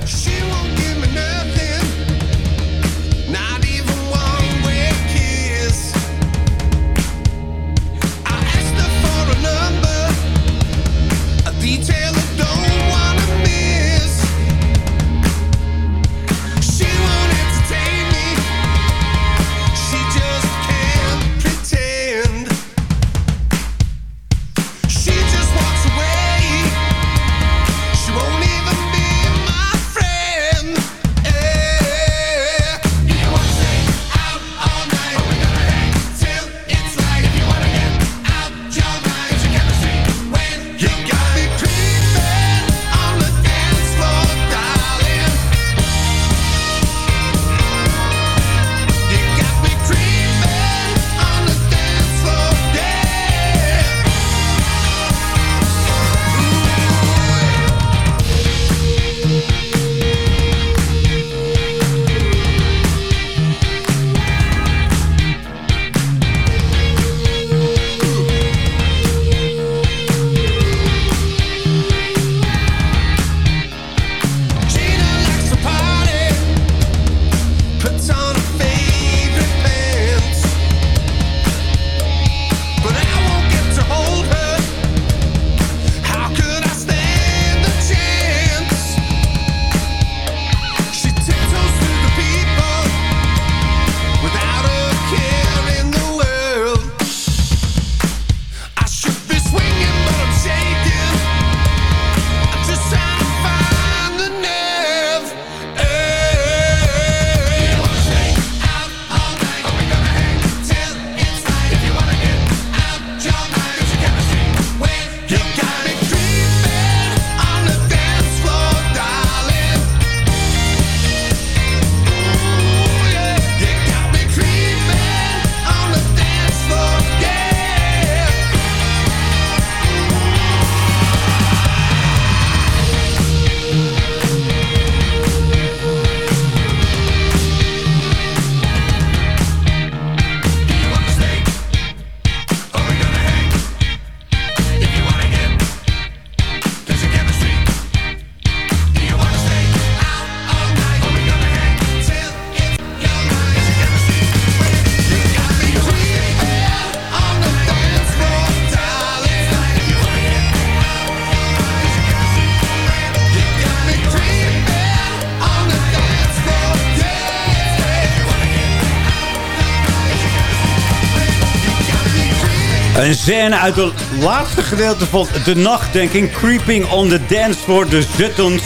Een scène uit het laatste gedeelte van De Nacht, denk ik. Creeping on the dance floor, de Zuttons.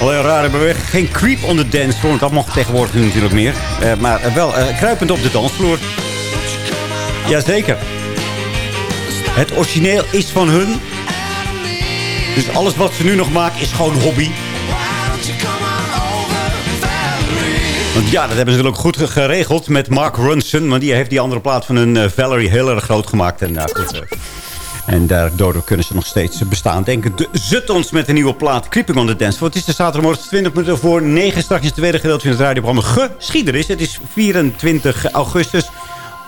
Alleen rare beweging. Geen creep on the dance floor, want dat mocht tegenwoordig natuurlijk meer. Eh, maar eh, wel eh, kruipend op de dansvloer. Jazeker. Het origineel is van hun. Dus alles wat ze nu nog maken is gewoon hobby. Want ja, dat hebben ze natuurlijk goed ge- geregeld met Mark Ronson. Want die heeft die andere plaat van hun eh, Valerie heel erg groot gemaakt. En, nou, goed, eh, en daardoor kunnen ze nog steeds bestaan. Denk ik, de Zuttons met een nieuwe plaat. Creeping on the Dance. Want het is de zaterdagmorgen 20 minuten voor 9. Straks is het tweede gedeelte van het radioprogramma Geschiedenis. Het is 24 augustus.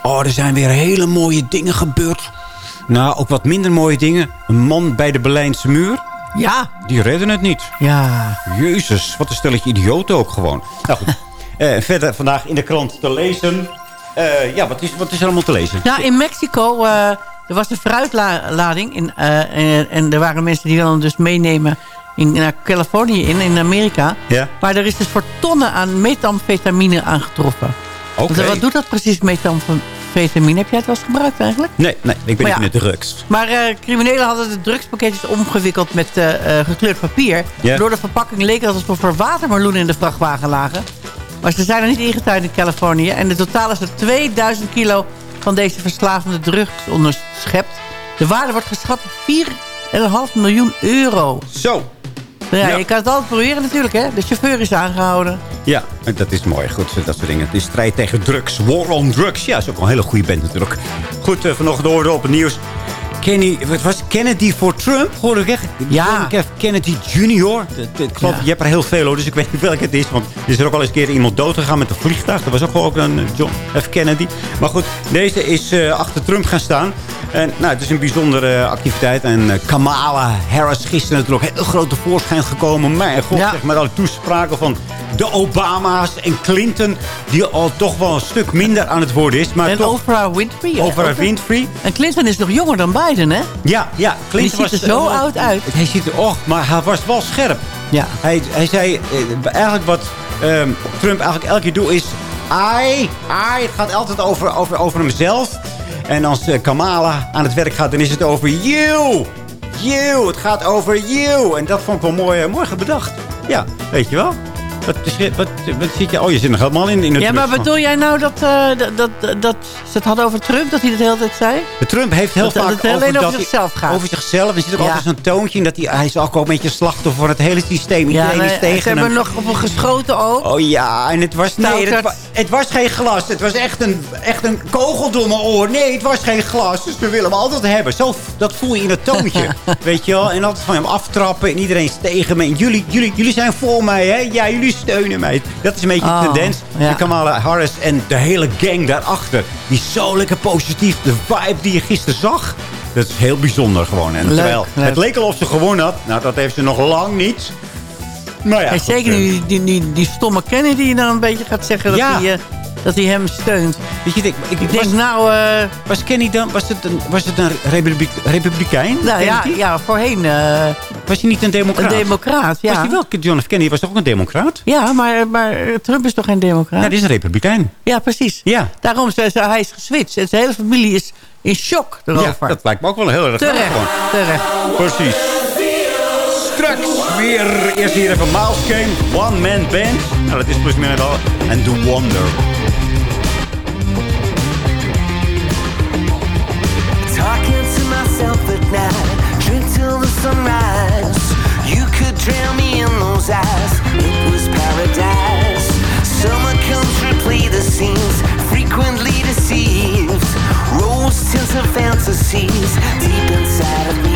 Oh, er zijn weer hele mooie dingen gebeurd. Nou, ook wat minder mooie dingen. Een man bij de Berlijnse muur. Ja. Die redden het niet. Ja. Jezus, wat een stelletje idioten ook gewoon. Nou goed. Eh, verder vandaag in de krant te lezen. Eh, ja, wat is, wat is er allemaal te lezen? Ja, in Mexico, eh, er was een fruitlading. In, en, en er waren mensen die wilden hem dus meenemen in, naar Californië in, in Amerika. Ja. Maar er is dus voor tonnen aan methamfetamine aangetroffen. Oké. Wat doet dat precies, methamfetamine? Heb jij het wel eens gebruikt eigenlijk? Nee, nee, ik ben Maar niet ja. de drugs. Maar criminelen hadden de drugspakketjes omgewikkeld met gekleurd papier. Ja. Door de verpakking leek het alsof er watermeloenen in de vrachtwagen lagen. Maar ze zijn er niet ingetuind in Californië. En in totaal is er 2000 kilo van deze verslavende drugs onderschept. De waarde wordt geschat op 4,5 miljoen euro. Zo. Ja, Ja. je kan het altijd proberen natuurlijk, hè. De chauffeur is aangehouden. Ja, dat is mooi. Goed, dat soort dingen. De strijd tegen drugs. War on drugs. Ja, is ook wel een hele goede band natuurlijk. Goed, eh, vanochtend hoorde op het nieuws. Kenny, wat was het? Kennedy voor Trump? Hoorde ik echt? Ja. John F. Kennedy Jr. Ik geloof, Ja. je hebt er heel veel hoor, dus ik weet niet welke het is. Want er is er ook al eens een keer iemand dood gegaan met een vliegtuig. Dat was ook gewoon een eh, John F. Kennedy. Maar goed, deze is eh, achter Trump gaan staan. En nou, het is een bijzondere eh, activiteit. En Kamala Harris gisteren natuurlijk heel groot tevoorschijn gekomen. Mijn god, Ja. zeg maar alle toespraken van de Obama's en Clinton... die al toch wel een stuk minder aan het worden is. Maar en toch, Oprah Winfrey. Oprah Winfrey. En Clinton is nog jonger dan Biden, hè? Ja, ja. Clinton Die ziet er zo oud uit. Hij ziet er, och, maar hij was wel scherp. Ja. Hij, hij zei, eh, eigenlijk wat ehm, Trump eigenlijk elke keer doet is... I, I, het gaat altijd over, over, over hemzelf. En als eh, Kamala aan het werk gaat, dan is het over you. You, het gaat over you. En dat vond ik wel mooi, eh, mooi bedacht. Ja, weet je wel. Wat, wat, wat zit je... Oh, je zit nog helemaal in, in het Ja, maar bedoel jij nou dat, eh, dat, dat, dat ze het hadden over Trump? Dat hij dat de hele tijd zei? De Trump heeft heel Dat- dat vaak het alleen over dat hij- zichzelf gaat. Over zichzelf. Er zit ook Ja. altijd zo'n toontje in. Dat hij, hij is ook al een beetje slachtoffer van het hele systeem. Iedereen is ze tegen hebben hem. nog op een geschoten oog. Oh ja, en het was, nee, het, wa- het was geen glas. Het was echt een, echt een kogel door mijn oor. Nee, het was geen glas. Dus we willen hem altijd hebben. Zo, dat voel je in het toontje. weet je wel? En altijd van hem aftrappen. En iedereen is tegen me. En jullie, jullie, jullie zijn voor mij, hè? Ja, jullie steunen mij. Dat is een beetje de Oh, tendens. ja. En Kamala Harris en de hele gang daarachter. Die is zo lekker positief. De vibe die je gisteren zag. Dat is heel bijzonder gewoon. En Leuk, terwijl leuk. het leek alsof ze gewonnen had. Nou, dat heeft ze nog lang niet. Nou ja, zeker eh, die, die, die, die stomme Kennedy die dan een beetje gaat zeggen dat, hij, eh, dat hij hem steunt. Weet je, ik, ik, Ik denk was, nou... eh, was Kenny dan, was het een, was het een republiek, republikein? nou ja, Kennedy? ja, voorheen Was hij niet een een democraat? democraat. Ja, Was hij wel? John F. Kennedy was toch ook een democraat? ja maar, maar Trump is toch geen democraat? Ja, dit is een republikein. Ja, precies. Ja. Daarom zei ze, hij is geswitcht. En zijn hele familie is in shock Ja, erover. dat lijkt me ook wel heel erg grappig terecht, gewoon. terecht. Precies. Straks weer eerst hier even Miles One Man Band. Nou, dat is plus meer wel. En The Wonder. Talking to myself at night, drink till the sunrise. Eyes. It was paradise. Summer comes replay the scenes, frequently deceived. Rose tints of fantasies deep inside of me.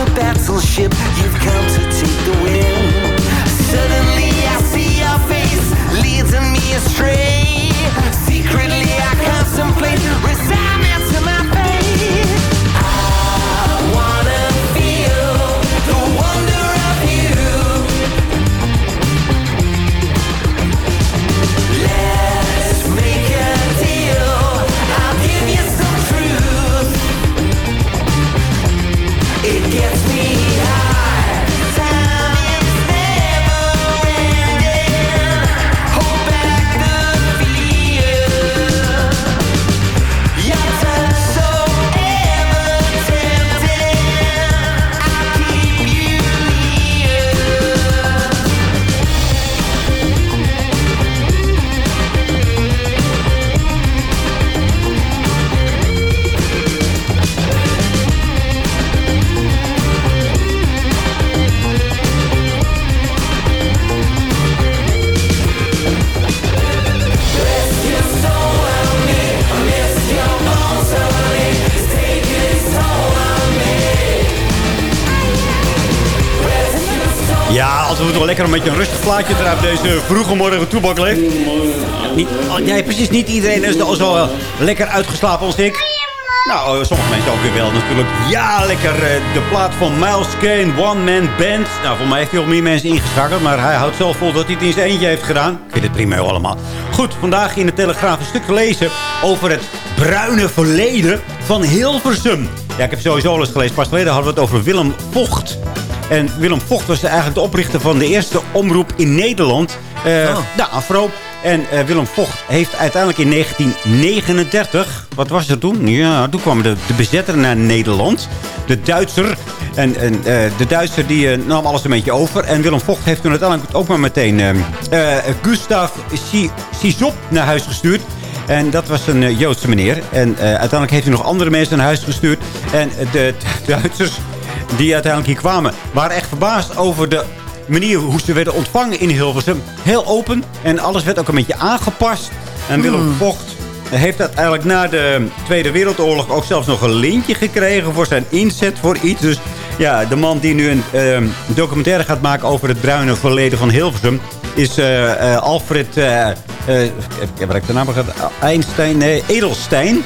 A battleship. You've come to take the win. Suddenly I see your face leading me astray. Secretly I contemplate plaatje eraf deze vroege morgen toebak leeft. Niet, oh, nee, precies niet iedereen is al zo eh, lekker uitgeslapen als ik. Nou, eh, sommige mensen ook weer wel natuurlijk. Ja, lekker. eh, de plaat van Miles Kane, One Man Band. Nou, voor mij heeft hij al meer mensen ingeschakeld. Maar hij houdt zelf vol dat hij het in zijn eentje heeft gedaan. Ik vind het prima allemaal. Goed, vandaag in de Telegraaf een stuk gelezen over het bruine verleden van Hilversum. Ja, ik heb sowieso al eens gelezen. Pas geleden hadden we het over Willem Vocht. En Willem Vocht was eigenlijk de oprichter van de eerste omroep in Nederland. Eh De Afro. En eh, Willem Vocht heeft uiteindelijk in 1939... Wat was er toen? Ja, toen kwam de, de bezetter naar Nederland. De Duitser. En, en eh, de Duitser die nam alles een beetje over. En Willem Vocht heeft toen uiteindelijk ook maar meteen... Gustav Si- Sisop naar huis gestuurd. En dat was een Joodse meneer. En uiteindelijk heeft hij nog andere mensen naar huis gestuurd. En de Duitsers die uiteindelijk hier kwamen... waren echt verbaasd over de manier hoe ze werden ontvangen in Hilversum. Heel open. En alles werd ook een beetje aangepast. En Willem Vocht heeft uiteindelijk na de Tweede Wereldoorlog... ook zelfs nog een lintje gekregen voor zijn inzet voor iets. Dus ja, de man die nu een eh, documentaire gaat maken... over het bruine verleden van Hilversum... is eh, eh, Alfred... eh eh, wat ik de naam gehad? Einstein? Nee, Edelstein.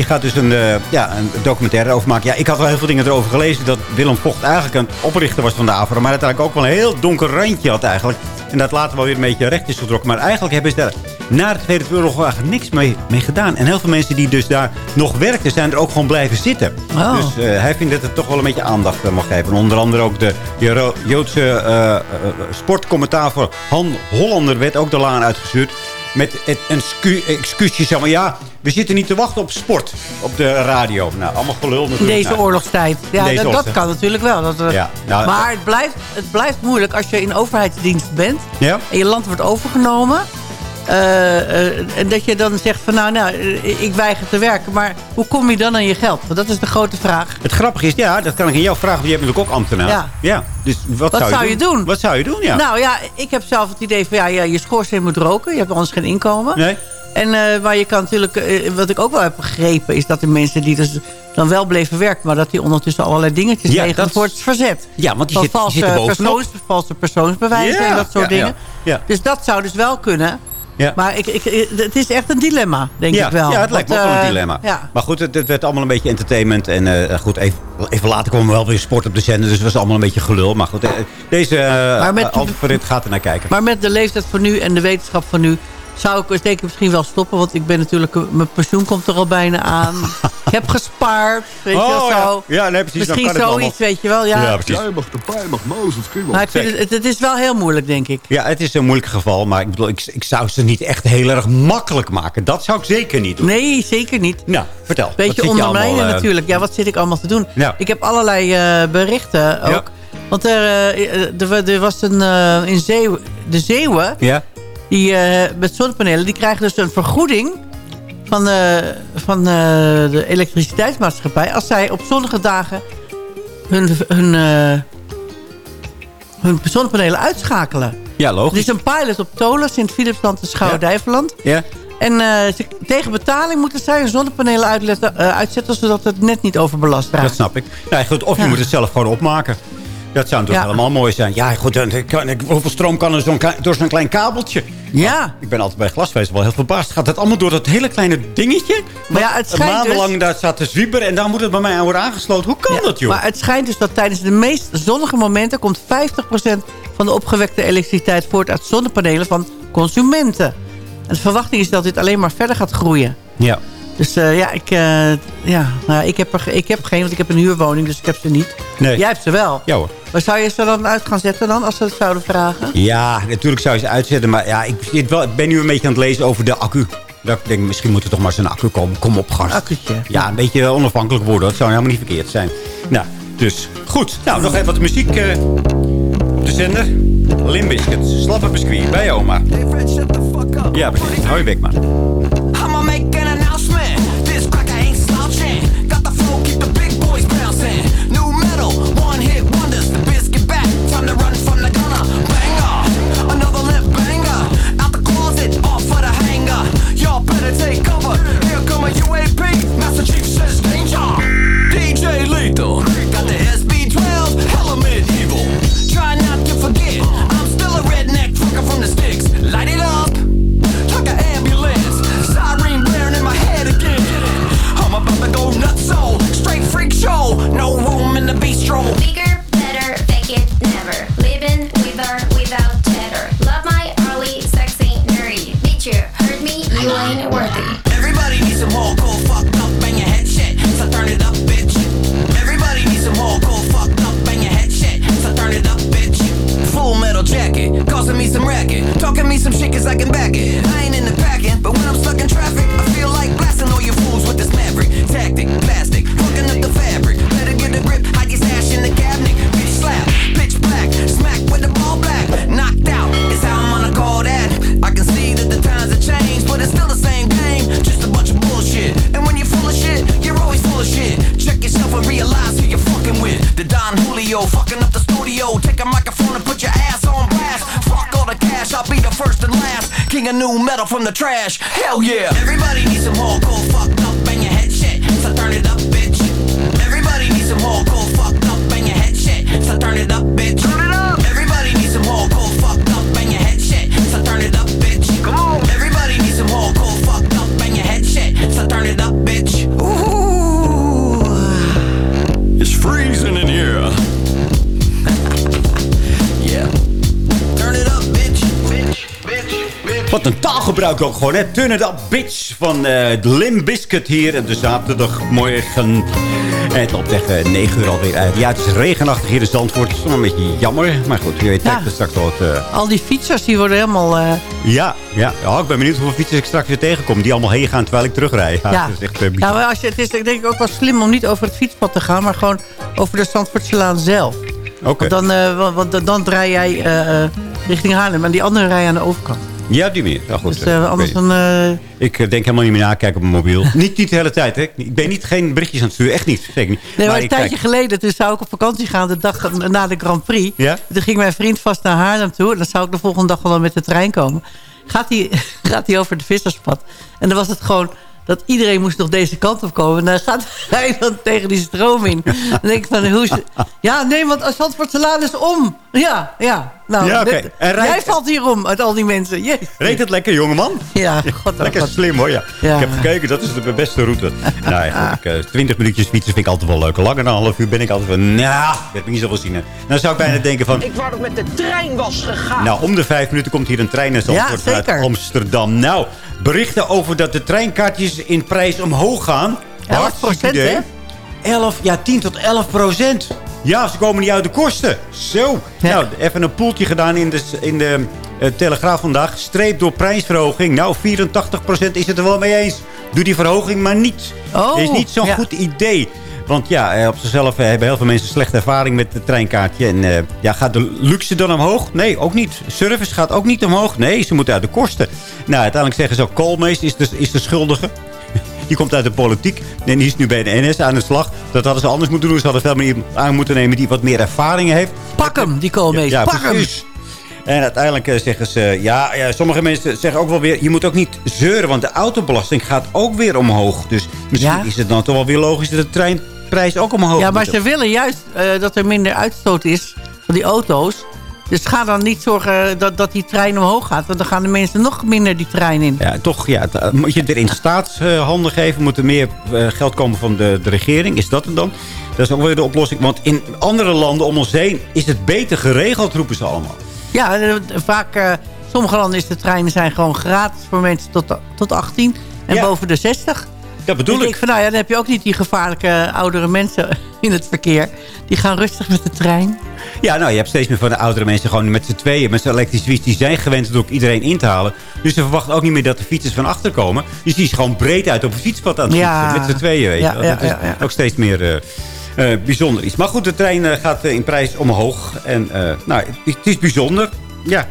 Die gaat dus een, eh, ja, een documentaire over maken. Ja, ik had wel heel veel dingen erover gelezen. Dat Willem Vocht eigenlijk een oprichter was van de AVRO. Maar uiteindelijk ook wel een heel donker randje had eigenlijk. En dat later wel weer een beetje recht is getrokken. Maar eigenlijk hebben ze daar na de Tweede Wereldoorlog eigenlijk niks mee, mee gedaan. En heel veel mensen die dus daar nog werkten, zijn er ook gewoon blijven zitten. Oh. Dus eh, hij vindt dat het toch wel een beetje aandacht eh, mag geven. En onder andere ook de Joodse eh, sportcommentator Han Hollander werd ook de laan uitgestuurd. Met een excuusje, zeg maar, ja, we zitten niet te wachten op sport op de radio. Nou, allemaal gelul natuurlijk. Deze Nou, oorlogstijd. Ja, Deze dat, kan natuurlijk wel. Dat, Ja, nou, maar het blijft, het blijft moeilijk als je in overheidsdienst bent... Ja? en je land wordt overgenomen... eh, eh, en dat je dan zegt van nou, nou, eh, ik weiger te werken. Maar hoe kom je dan aan je geld? Want dat is de grote vraag. Het grappige is, ja, dat kan ik aan jou vragen. Want je bent natuurlijk ook ambtenaar. Ja. Dus wat, Wat zou, zou je doen? Wat zou je doen, ja. Nou ja, ik heb zelf het idee van ja, ja, je schoorsteen moet roken. Je hebt anders geen inkomen. Nee? En eh, maar je kan natuurlijk, eh, wat ik ook wel heb begrepen, is dat de mensen die dus dan wel bleven werken, maar dat die ondertussen allerlei dingetjes Ja, voor het verzet. Ja, want die zit- die valse, zitten bovenop. persoons, valse persoonsbewijzen Ja, en dat soort ja, dingen. ja. Dus dat zou dus wel kunnen. Ja. Maar ik, ik, het is echt een dilemma, denk ja, ik wel. Ja, het lijkt me ook wel een eh, dilemma. Ja. Maar goed, het, het werd allemaal een beetje entertainment. En eh, goed, even, even later kwam er wel weer sport op de zender. Dus het was allemaal een beetje gelul. Maar goed, eh, deze Maar met- Alfred gaat er naar kijken. Maar met de leeftijd van nu en de wetenschap van nu... zou ik denk ik misschien wel stoppen. Want ik ben natuurlijk... Mijn pensioen komt er al bijna aan. ik heb gespaard. Weet je wel zo. ja. Ja, nee, precies, dan Misschien kan het allemaal. zoiets, weet je wel. Ja. Ja, precies. Jij mag de pijn, mag Mozes, maar ik vind het, het, is wel heel moeilijk, denk ik. Ja, het is een moeilijk geval. Maar ik bedoel, ik, ik zou ze niet echt heel erg makkelijk maken. Dat zou ik zeker niet doen. Nee, zeker niet. Nou, vertel. Beetje ondermijnen eh, natuurlijk. Ja, wat zit ik allemaal te doen? Ja. Ik heb allerlei eh, berichten ook. Ja. Want er, eh, er, er was een... eh, in Zeeuw, de Zeeuwen... Ja? Die, eh, met zonnepanelen, die krijgen dus een vergoeding van, de, van eh, de elektriciteitsmaatschappij... als zij op zonnige dagen hun, hun, eh, hun zonnepanelen uitschakelen. Ja, Er logisch. is een pilot op Tolen, Sint-Philipsland en Schouwen-Duiveland. Ja? En eh, ze- tegen betaling moeten zij hun zonnepanelen uitletten, eh, uitzetten... zodat het net niet overbelast raakt. Dat snap ik. Nou, goed, of je Ja. moet het zelf gewoon opmaken. Dat zou natuurlijk Ja. helemaal mooi zijn. Ja, goed, hoeveel stroom kan er door zo'n klein kabeltje? Ja. Ik ben altijd bij glasvezel wel heel verbaasd. Gaat het allemaal door dat hele kleine dingetje? Maar ja, het schijnt Maandenlang dus- daar staat te zwieberen en dan moet het bij mij aan worden aangesloten. Hoe kan dat, joh? Maar het schijnt dus dat tijdens de meest zonnige momenten... komt 50% van de opgewekte elektriciteit voort uit zonnepanelen van consumenten. En de verwachting is dat dit alleen maar verder gaat groeien. Ja. Dus eh, ja, ik, eh, ja nou, ik, heb er, ik heb geen, want ik heb een huurwoning, dus ik heb ze niet. Nee. Jij hebt ze wel. Ja hoor. Maar zou je ze dan uit gaan zetten dan, als ze het zouden vragen? Ja, natuurlijk zou je ze uitzetten. Maar ja, ik, ik ben nu een beetje aan het lezen over de accu. Dat ik denk, misschien moet er toch maar zo'n accu komen. Kom op, gast. Accu'tje. Ja, een beetje onafhankelijk worden. Dat zou helemaal niet verkeerd zijn. Nou, dus goed. Nou, nog even wat muziek eh, op de zender. Limbiscuit, slappe biscuit bij oma. Ja, precies. Hou je bek, man. Taalgebruik ook gewoon, hè. Turn it up, bitch. Van eh Lim Biscuit hier op de zaterdagmorgen. En het loopt tegen 9 uur alweer uit. Ja, het is regenachtig hier in Zandvoort. Het is nog een beetje jammer. Maar goed, je weet Ja. het straks wel het... eh, Al die fietsers die worden helemaal... eh, ja, ja. ja, ik ben benieuwd hoeveel fietsers ik straks weer tegenkom. Die allemaal heen gaan terwijl ik terugrijd. Ja, ja. Dat is echt eh, bizar. ja, maar als je, het is denk ik ook wel slim om niet over het fietspad te gaan... maar gewoon over de Zandvoortselaan zelf. Oké. Want, dan, eh, want, dan, draai jij eh, eh, richting Haarlem... en die andere rij je aan de overkant. Ja, die meer. Goed. Dus ik anders dan... eh, Ik eh, denk helemaal niet meer nakijken op mijn mobiel. niet, niet de hele tijd, hè. Ik ben niet geen berichtjes aan het sturen. Echt niet. Zeker niet. Nee, maar een ik tijdje kijk- geleden, toen zou ik op vakantie gaan... de dag na de Grand Prix. Ja? Toen ging mijn vriend vast naar Haarlem toe. En dan zou ik de volgende dag wel met de trein komen. Gaat hij gaat over de visserspad. En dan was het gewoon dat iedereen moest nog deze kant op komen. En dan gaat hij dan tegen die stroom in. Dan denk ik van, hoe is het? Ja, nee, want als Zandvoortselaan is om. Ja, ja. Nou, Ja, dit- En rijdt- jij valt hier om uit al die mensen. Reed het lekker, jongeman? Ja, god, oh Lekker god. slim hoor, ja. Ja. Ik heb gekeken, dat is de beste route. nou ja, goed, ik, eh, 20 minuutjes fietsen vind ik altijd wel leuk. Langer dan een half uur ben ik altijd van, nou, dat heb ik niet zoveel zin in. Dan zou ik bijna denken van, Ik wou dat met de trein was gegaan. nou, om de vijf minuten komt hier een trein naar Zandvoort Ja, vanuit zeker. Amsterdam. Nou, berichten over dat de treinkaartjes in prijs omhoog gaan. 11%, Hartstikke idee. hè? 11, ja, 10 tot 11 procent. Ja, ze komen niet uit de kosten. Zo. Nou, even een poeltje gedaan in de, in de eh, Telegraaf vandaag. Streep door prijsverhoging. Nou, 84 procent is het er wel mee eens. Doe die verhoging maar niet. Oh, is niet zo'n ja. goed idee. Want ja, eh, op zichzelf eh, hebben heel veel mensen slechte ervaring met het treinkaartje. En ja, gaat de luxe dan omhoog? Nee, ook niet. Service gaat ook niet omhoog. Nee, ze moeten uit de kosten. Nou, uiteindelijk zeggen ze ook, Koolmees is de, is de schuldige. Die komt uit de politiek. En die is nu bij de NS aan de slag. Dat hadden ze anders moeten doen. Ze hadden veel meer aan moeten nemen die wat meer ervaring heeft. Pak hem, die koolmees. Ja, Pak hem. En uiteindelijk eh, zeggen ze... Ja, ja, sommige mensen zeggen ook wel weer... Je moet ook niet zeuren, want de autobelasting gaat ook weer omhoog. Dus misschien Ja? is het dan toch wel weer logisch... dat de treinprijs ook omhoog Ja, maar ze willen juist eh, dat er minder uitstoot is van die auto's. Dus ga dan niet zorgen dat, dat die trein omhoog gaat. Want dan gaan de mensen nog minder die trein in. Ja, toch, ja, moet je er in staatshanden geven? Moet er meer eh, geld komen van de, de regering? Is dat het dan? Dat is ook weer de oplossing. Want in andere landen om ons heen is het beter geregeld, roepen ze allemaal. Ja, eh, vaak... eh, sommige landen is de treinen zijn gewoon gratis voor mensen tot, tot 18. En Ja. boven de 60. Dat bedoel ik. ik. van, nou ja, dan heb je ook niet die gevaarlijke oudere mensen in het verkeer. Die gaan rustig met de trein. Ja, nou, je hebt steeds meer van de oudere mensen gewoon met z'n tweeën. Met z'n elektrische fiets. Die zijn gewend ook iedereen in te halen. Dus ze verwachten ook niet meer dat de fietsers van achter komen. Dus die is gewoon breed uit op het fietspad aan het Ja. fietsen. Met z'n tweeën, weet je Ja, ja, Dat is ja, ja. ook steeds meer eh, eh, bijzonder iets. Maar goed, de trein eh, gaat in prijs omhoog. En nou, het, is bijzonder. Ja.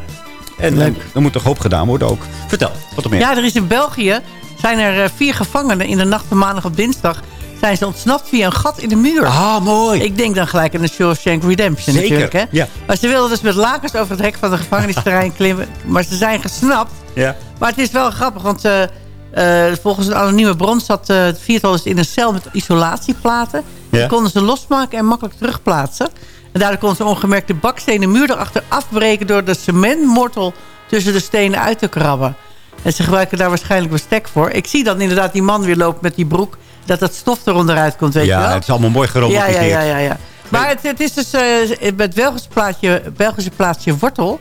En Leuk. er moet toch hoop gedaan worden ook. Vertel, wat er meer? Ja, er is in België zijn er eh, vier gevangenen in de nacht van maandag op dinsdag. Zijn ze ontsnapt via een gat in de muur. Ah, mooi. Ik denk dan gelijk aan de Shawshank Redemption Zeker, natuurlijk. Hè? ja. Maar ze wilden dus met lakens over het hek van de gevangenisterrein klimmen. Maar ze zijn gesnapt. Ja. Maar het is wel grappig, want eh, eh, volgens een anonieme bron zat eh, het viertal dus in een cel met isolatieplaten. Ja. Die konden ze losmaken en makkelijk terugplaatsen. En daardoor konden ze ongemerkt de bakstenen muur erachter afbreken... door de cementmortel tussen de stenen uit te krabben. En ze gebruiken daar waarschijnlijk bestek voor. Ik zie dan inderdaad die man weer lopen met die broek... dat dat stof eronder uit komt, weet je wel. Ja, het is allemaal mooi Ja, geromantiseerd. ja, ja, ja, ja. Maar het, het is dus eh, het Belgische plaatsje, Belgische plaatsje Wortel.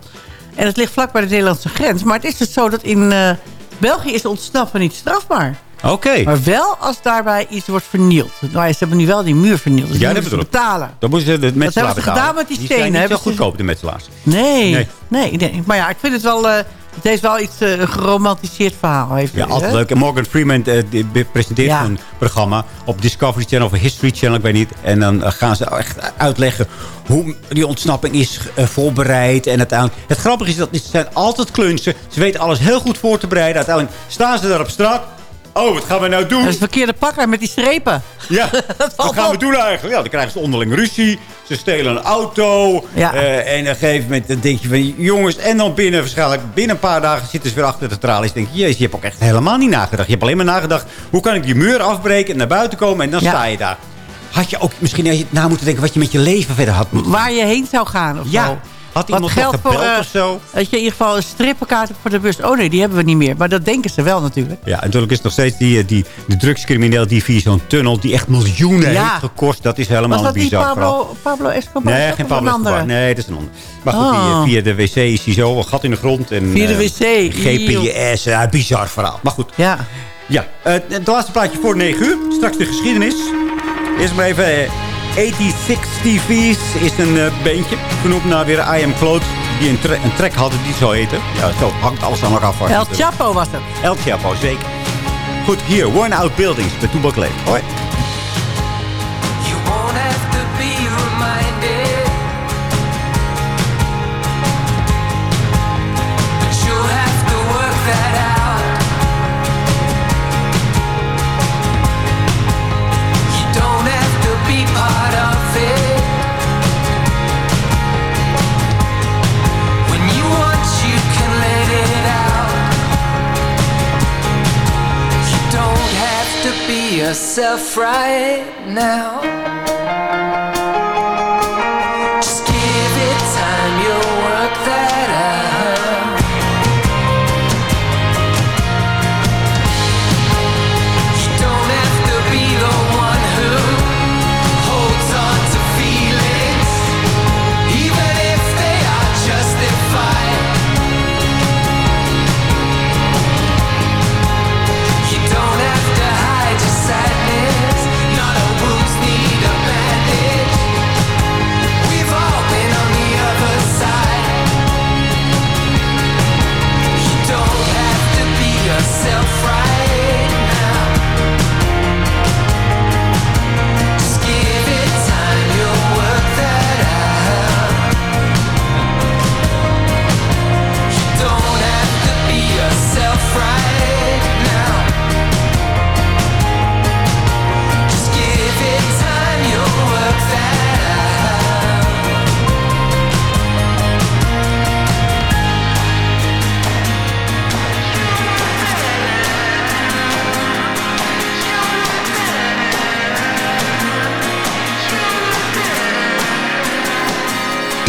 En het ligt vlak bij de Nederlandse grens. Maar het is dus zo dat in eh, België is ontsnappen niet strafbaar. Oké. Maar wel als daarbij iets wordt vernield. Nou, ja, ze hebben nu wel die muur vernield. Dus Ja, die dat moeten ze betalen. Dan moeten ze de metselaar hebben ze betalen. gedaan met die zijn stenen, niet zo hebben ze- goedkoop, de metselaars. Nee, Nee. nee, nee. Maar ja, ik vind het wel... eh, het heeft wel iets eh, een geromantiseerd verhaal. Heeft Ja, altijd leuk. En Morgan Freeman eh, die presenteert Ja. een programma op Discovery Channel of History Channel, ik weet niet. En dan eh, gaan ze echt uitleggen hoe die ontsnapping is voorbereid. En uiteindelijk, het grappige is dat het zijn altijd klunsen. Ze weten alles heel goed voor te bereiden. Uiteindelijk staan ze daar op straat. Oh, wat gaan we nou doen? Dat is het verkeerde pakken met die strepen. Ja, wat gaan we doen eigenlijk? Ja, dan krijgen ze onderling ruzie. Ze stelen een auto. Ja. Eh, en op een gegeven moment dan denk je van... Jongens, en dan binnen waarschijnlijk binnen een paar dagen zitten ze weer achter de tralies. denk je, jezus, je hebt ook echt helemaal niet nagedacht. Je hebt alleen maar nagedacht, hoe kan ik die muur afbreken en naar buiten komen? En dan Ja. sta je daar. Had je ook misschien na moeten denken wat je met je leven verder had moeten Waar je heen zou gaan of Ja. Had Wat iemand geld voor, gebeld eh, of zo? Dat je in ieder geval een strippenkaart hebt voor de bus. Oh nee, die hebben we niet meer. Maar dat denken ze wel natuurlijk. Ja, en natuurlijk is het nog steeds die, die, die drugscrimineel die via zo'n tunnel... die echt miljoenen Ja. heeft gekost. Dat is helemaal Was dat niet bizar. Pablo, Pablo Escobar? Nee, geen een Pablo? Escobar. Nee, dat is een ander. Maar goed, Oh. eh, via de wc is hij zo, een gat in de grond. En, Via de eh, wc, GPS, ja, bizar verhaal. Maar goed. Ja. Ja, eh, het laatste plaatje voor 9 uur. Straks de geschiedenis. Eerst maar even... eh, 86 TV's is een eh beentje. Genoemd naar weer I Am Clothes. Die een, tre- een track hadden die zo heette. Ja, zo hangt alles aan elkaar vast. El. Chapo was het. El Chapo, zeker. Goed, hier. Worn Out Buildings. Bij Toebak Leef. Hoi. Yourself right now.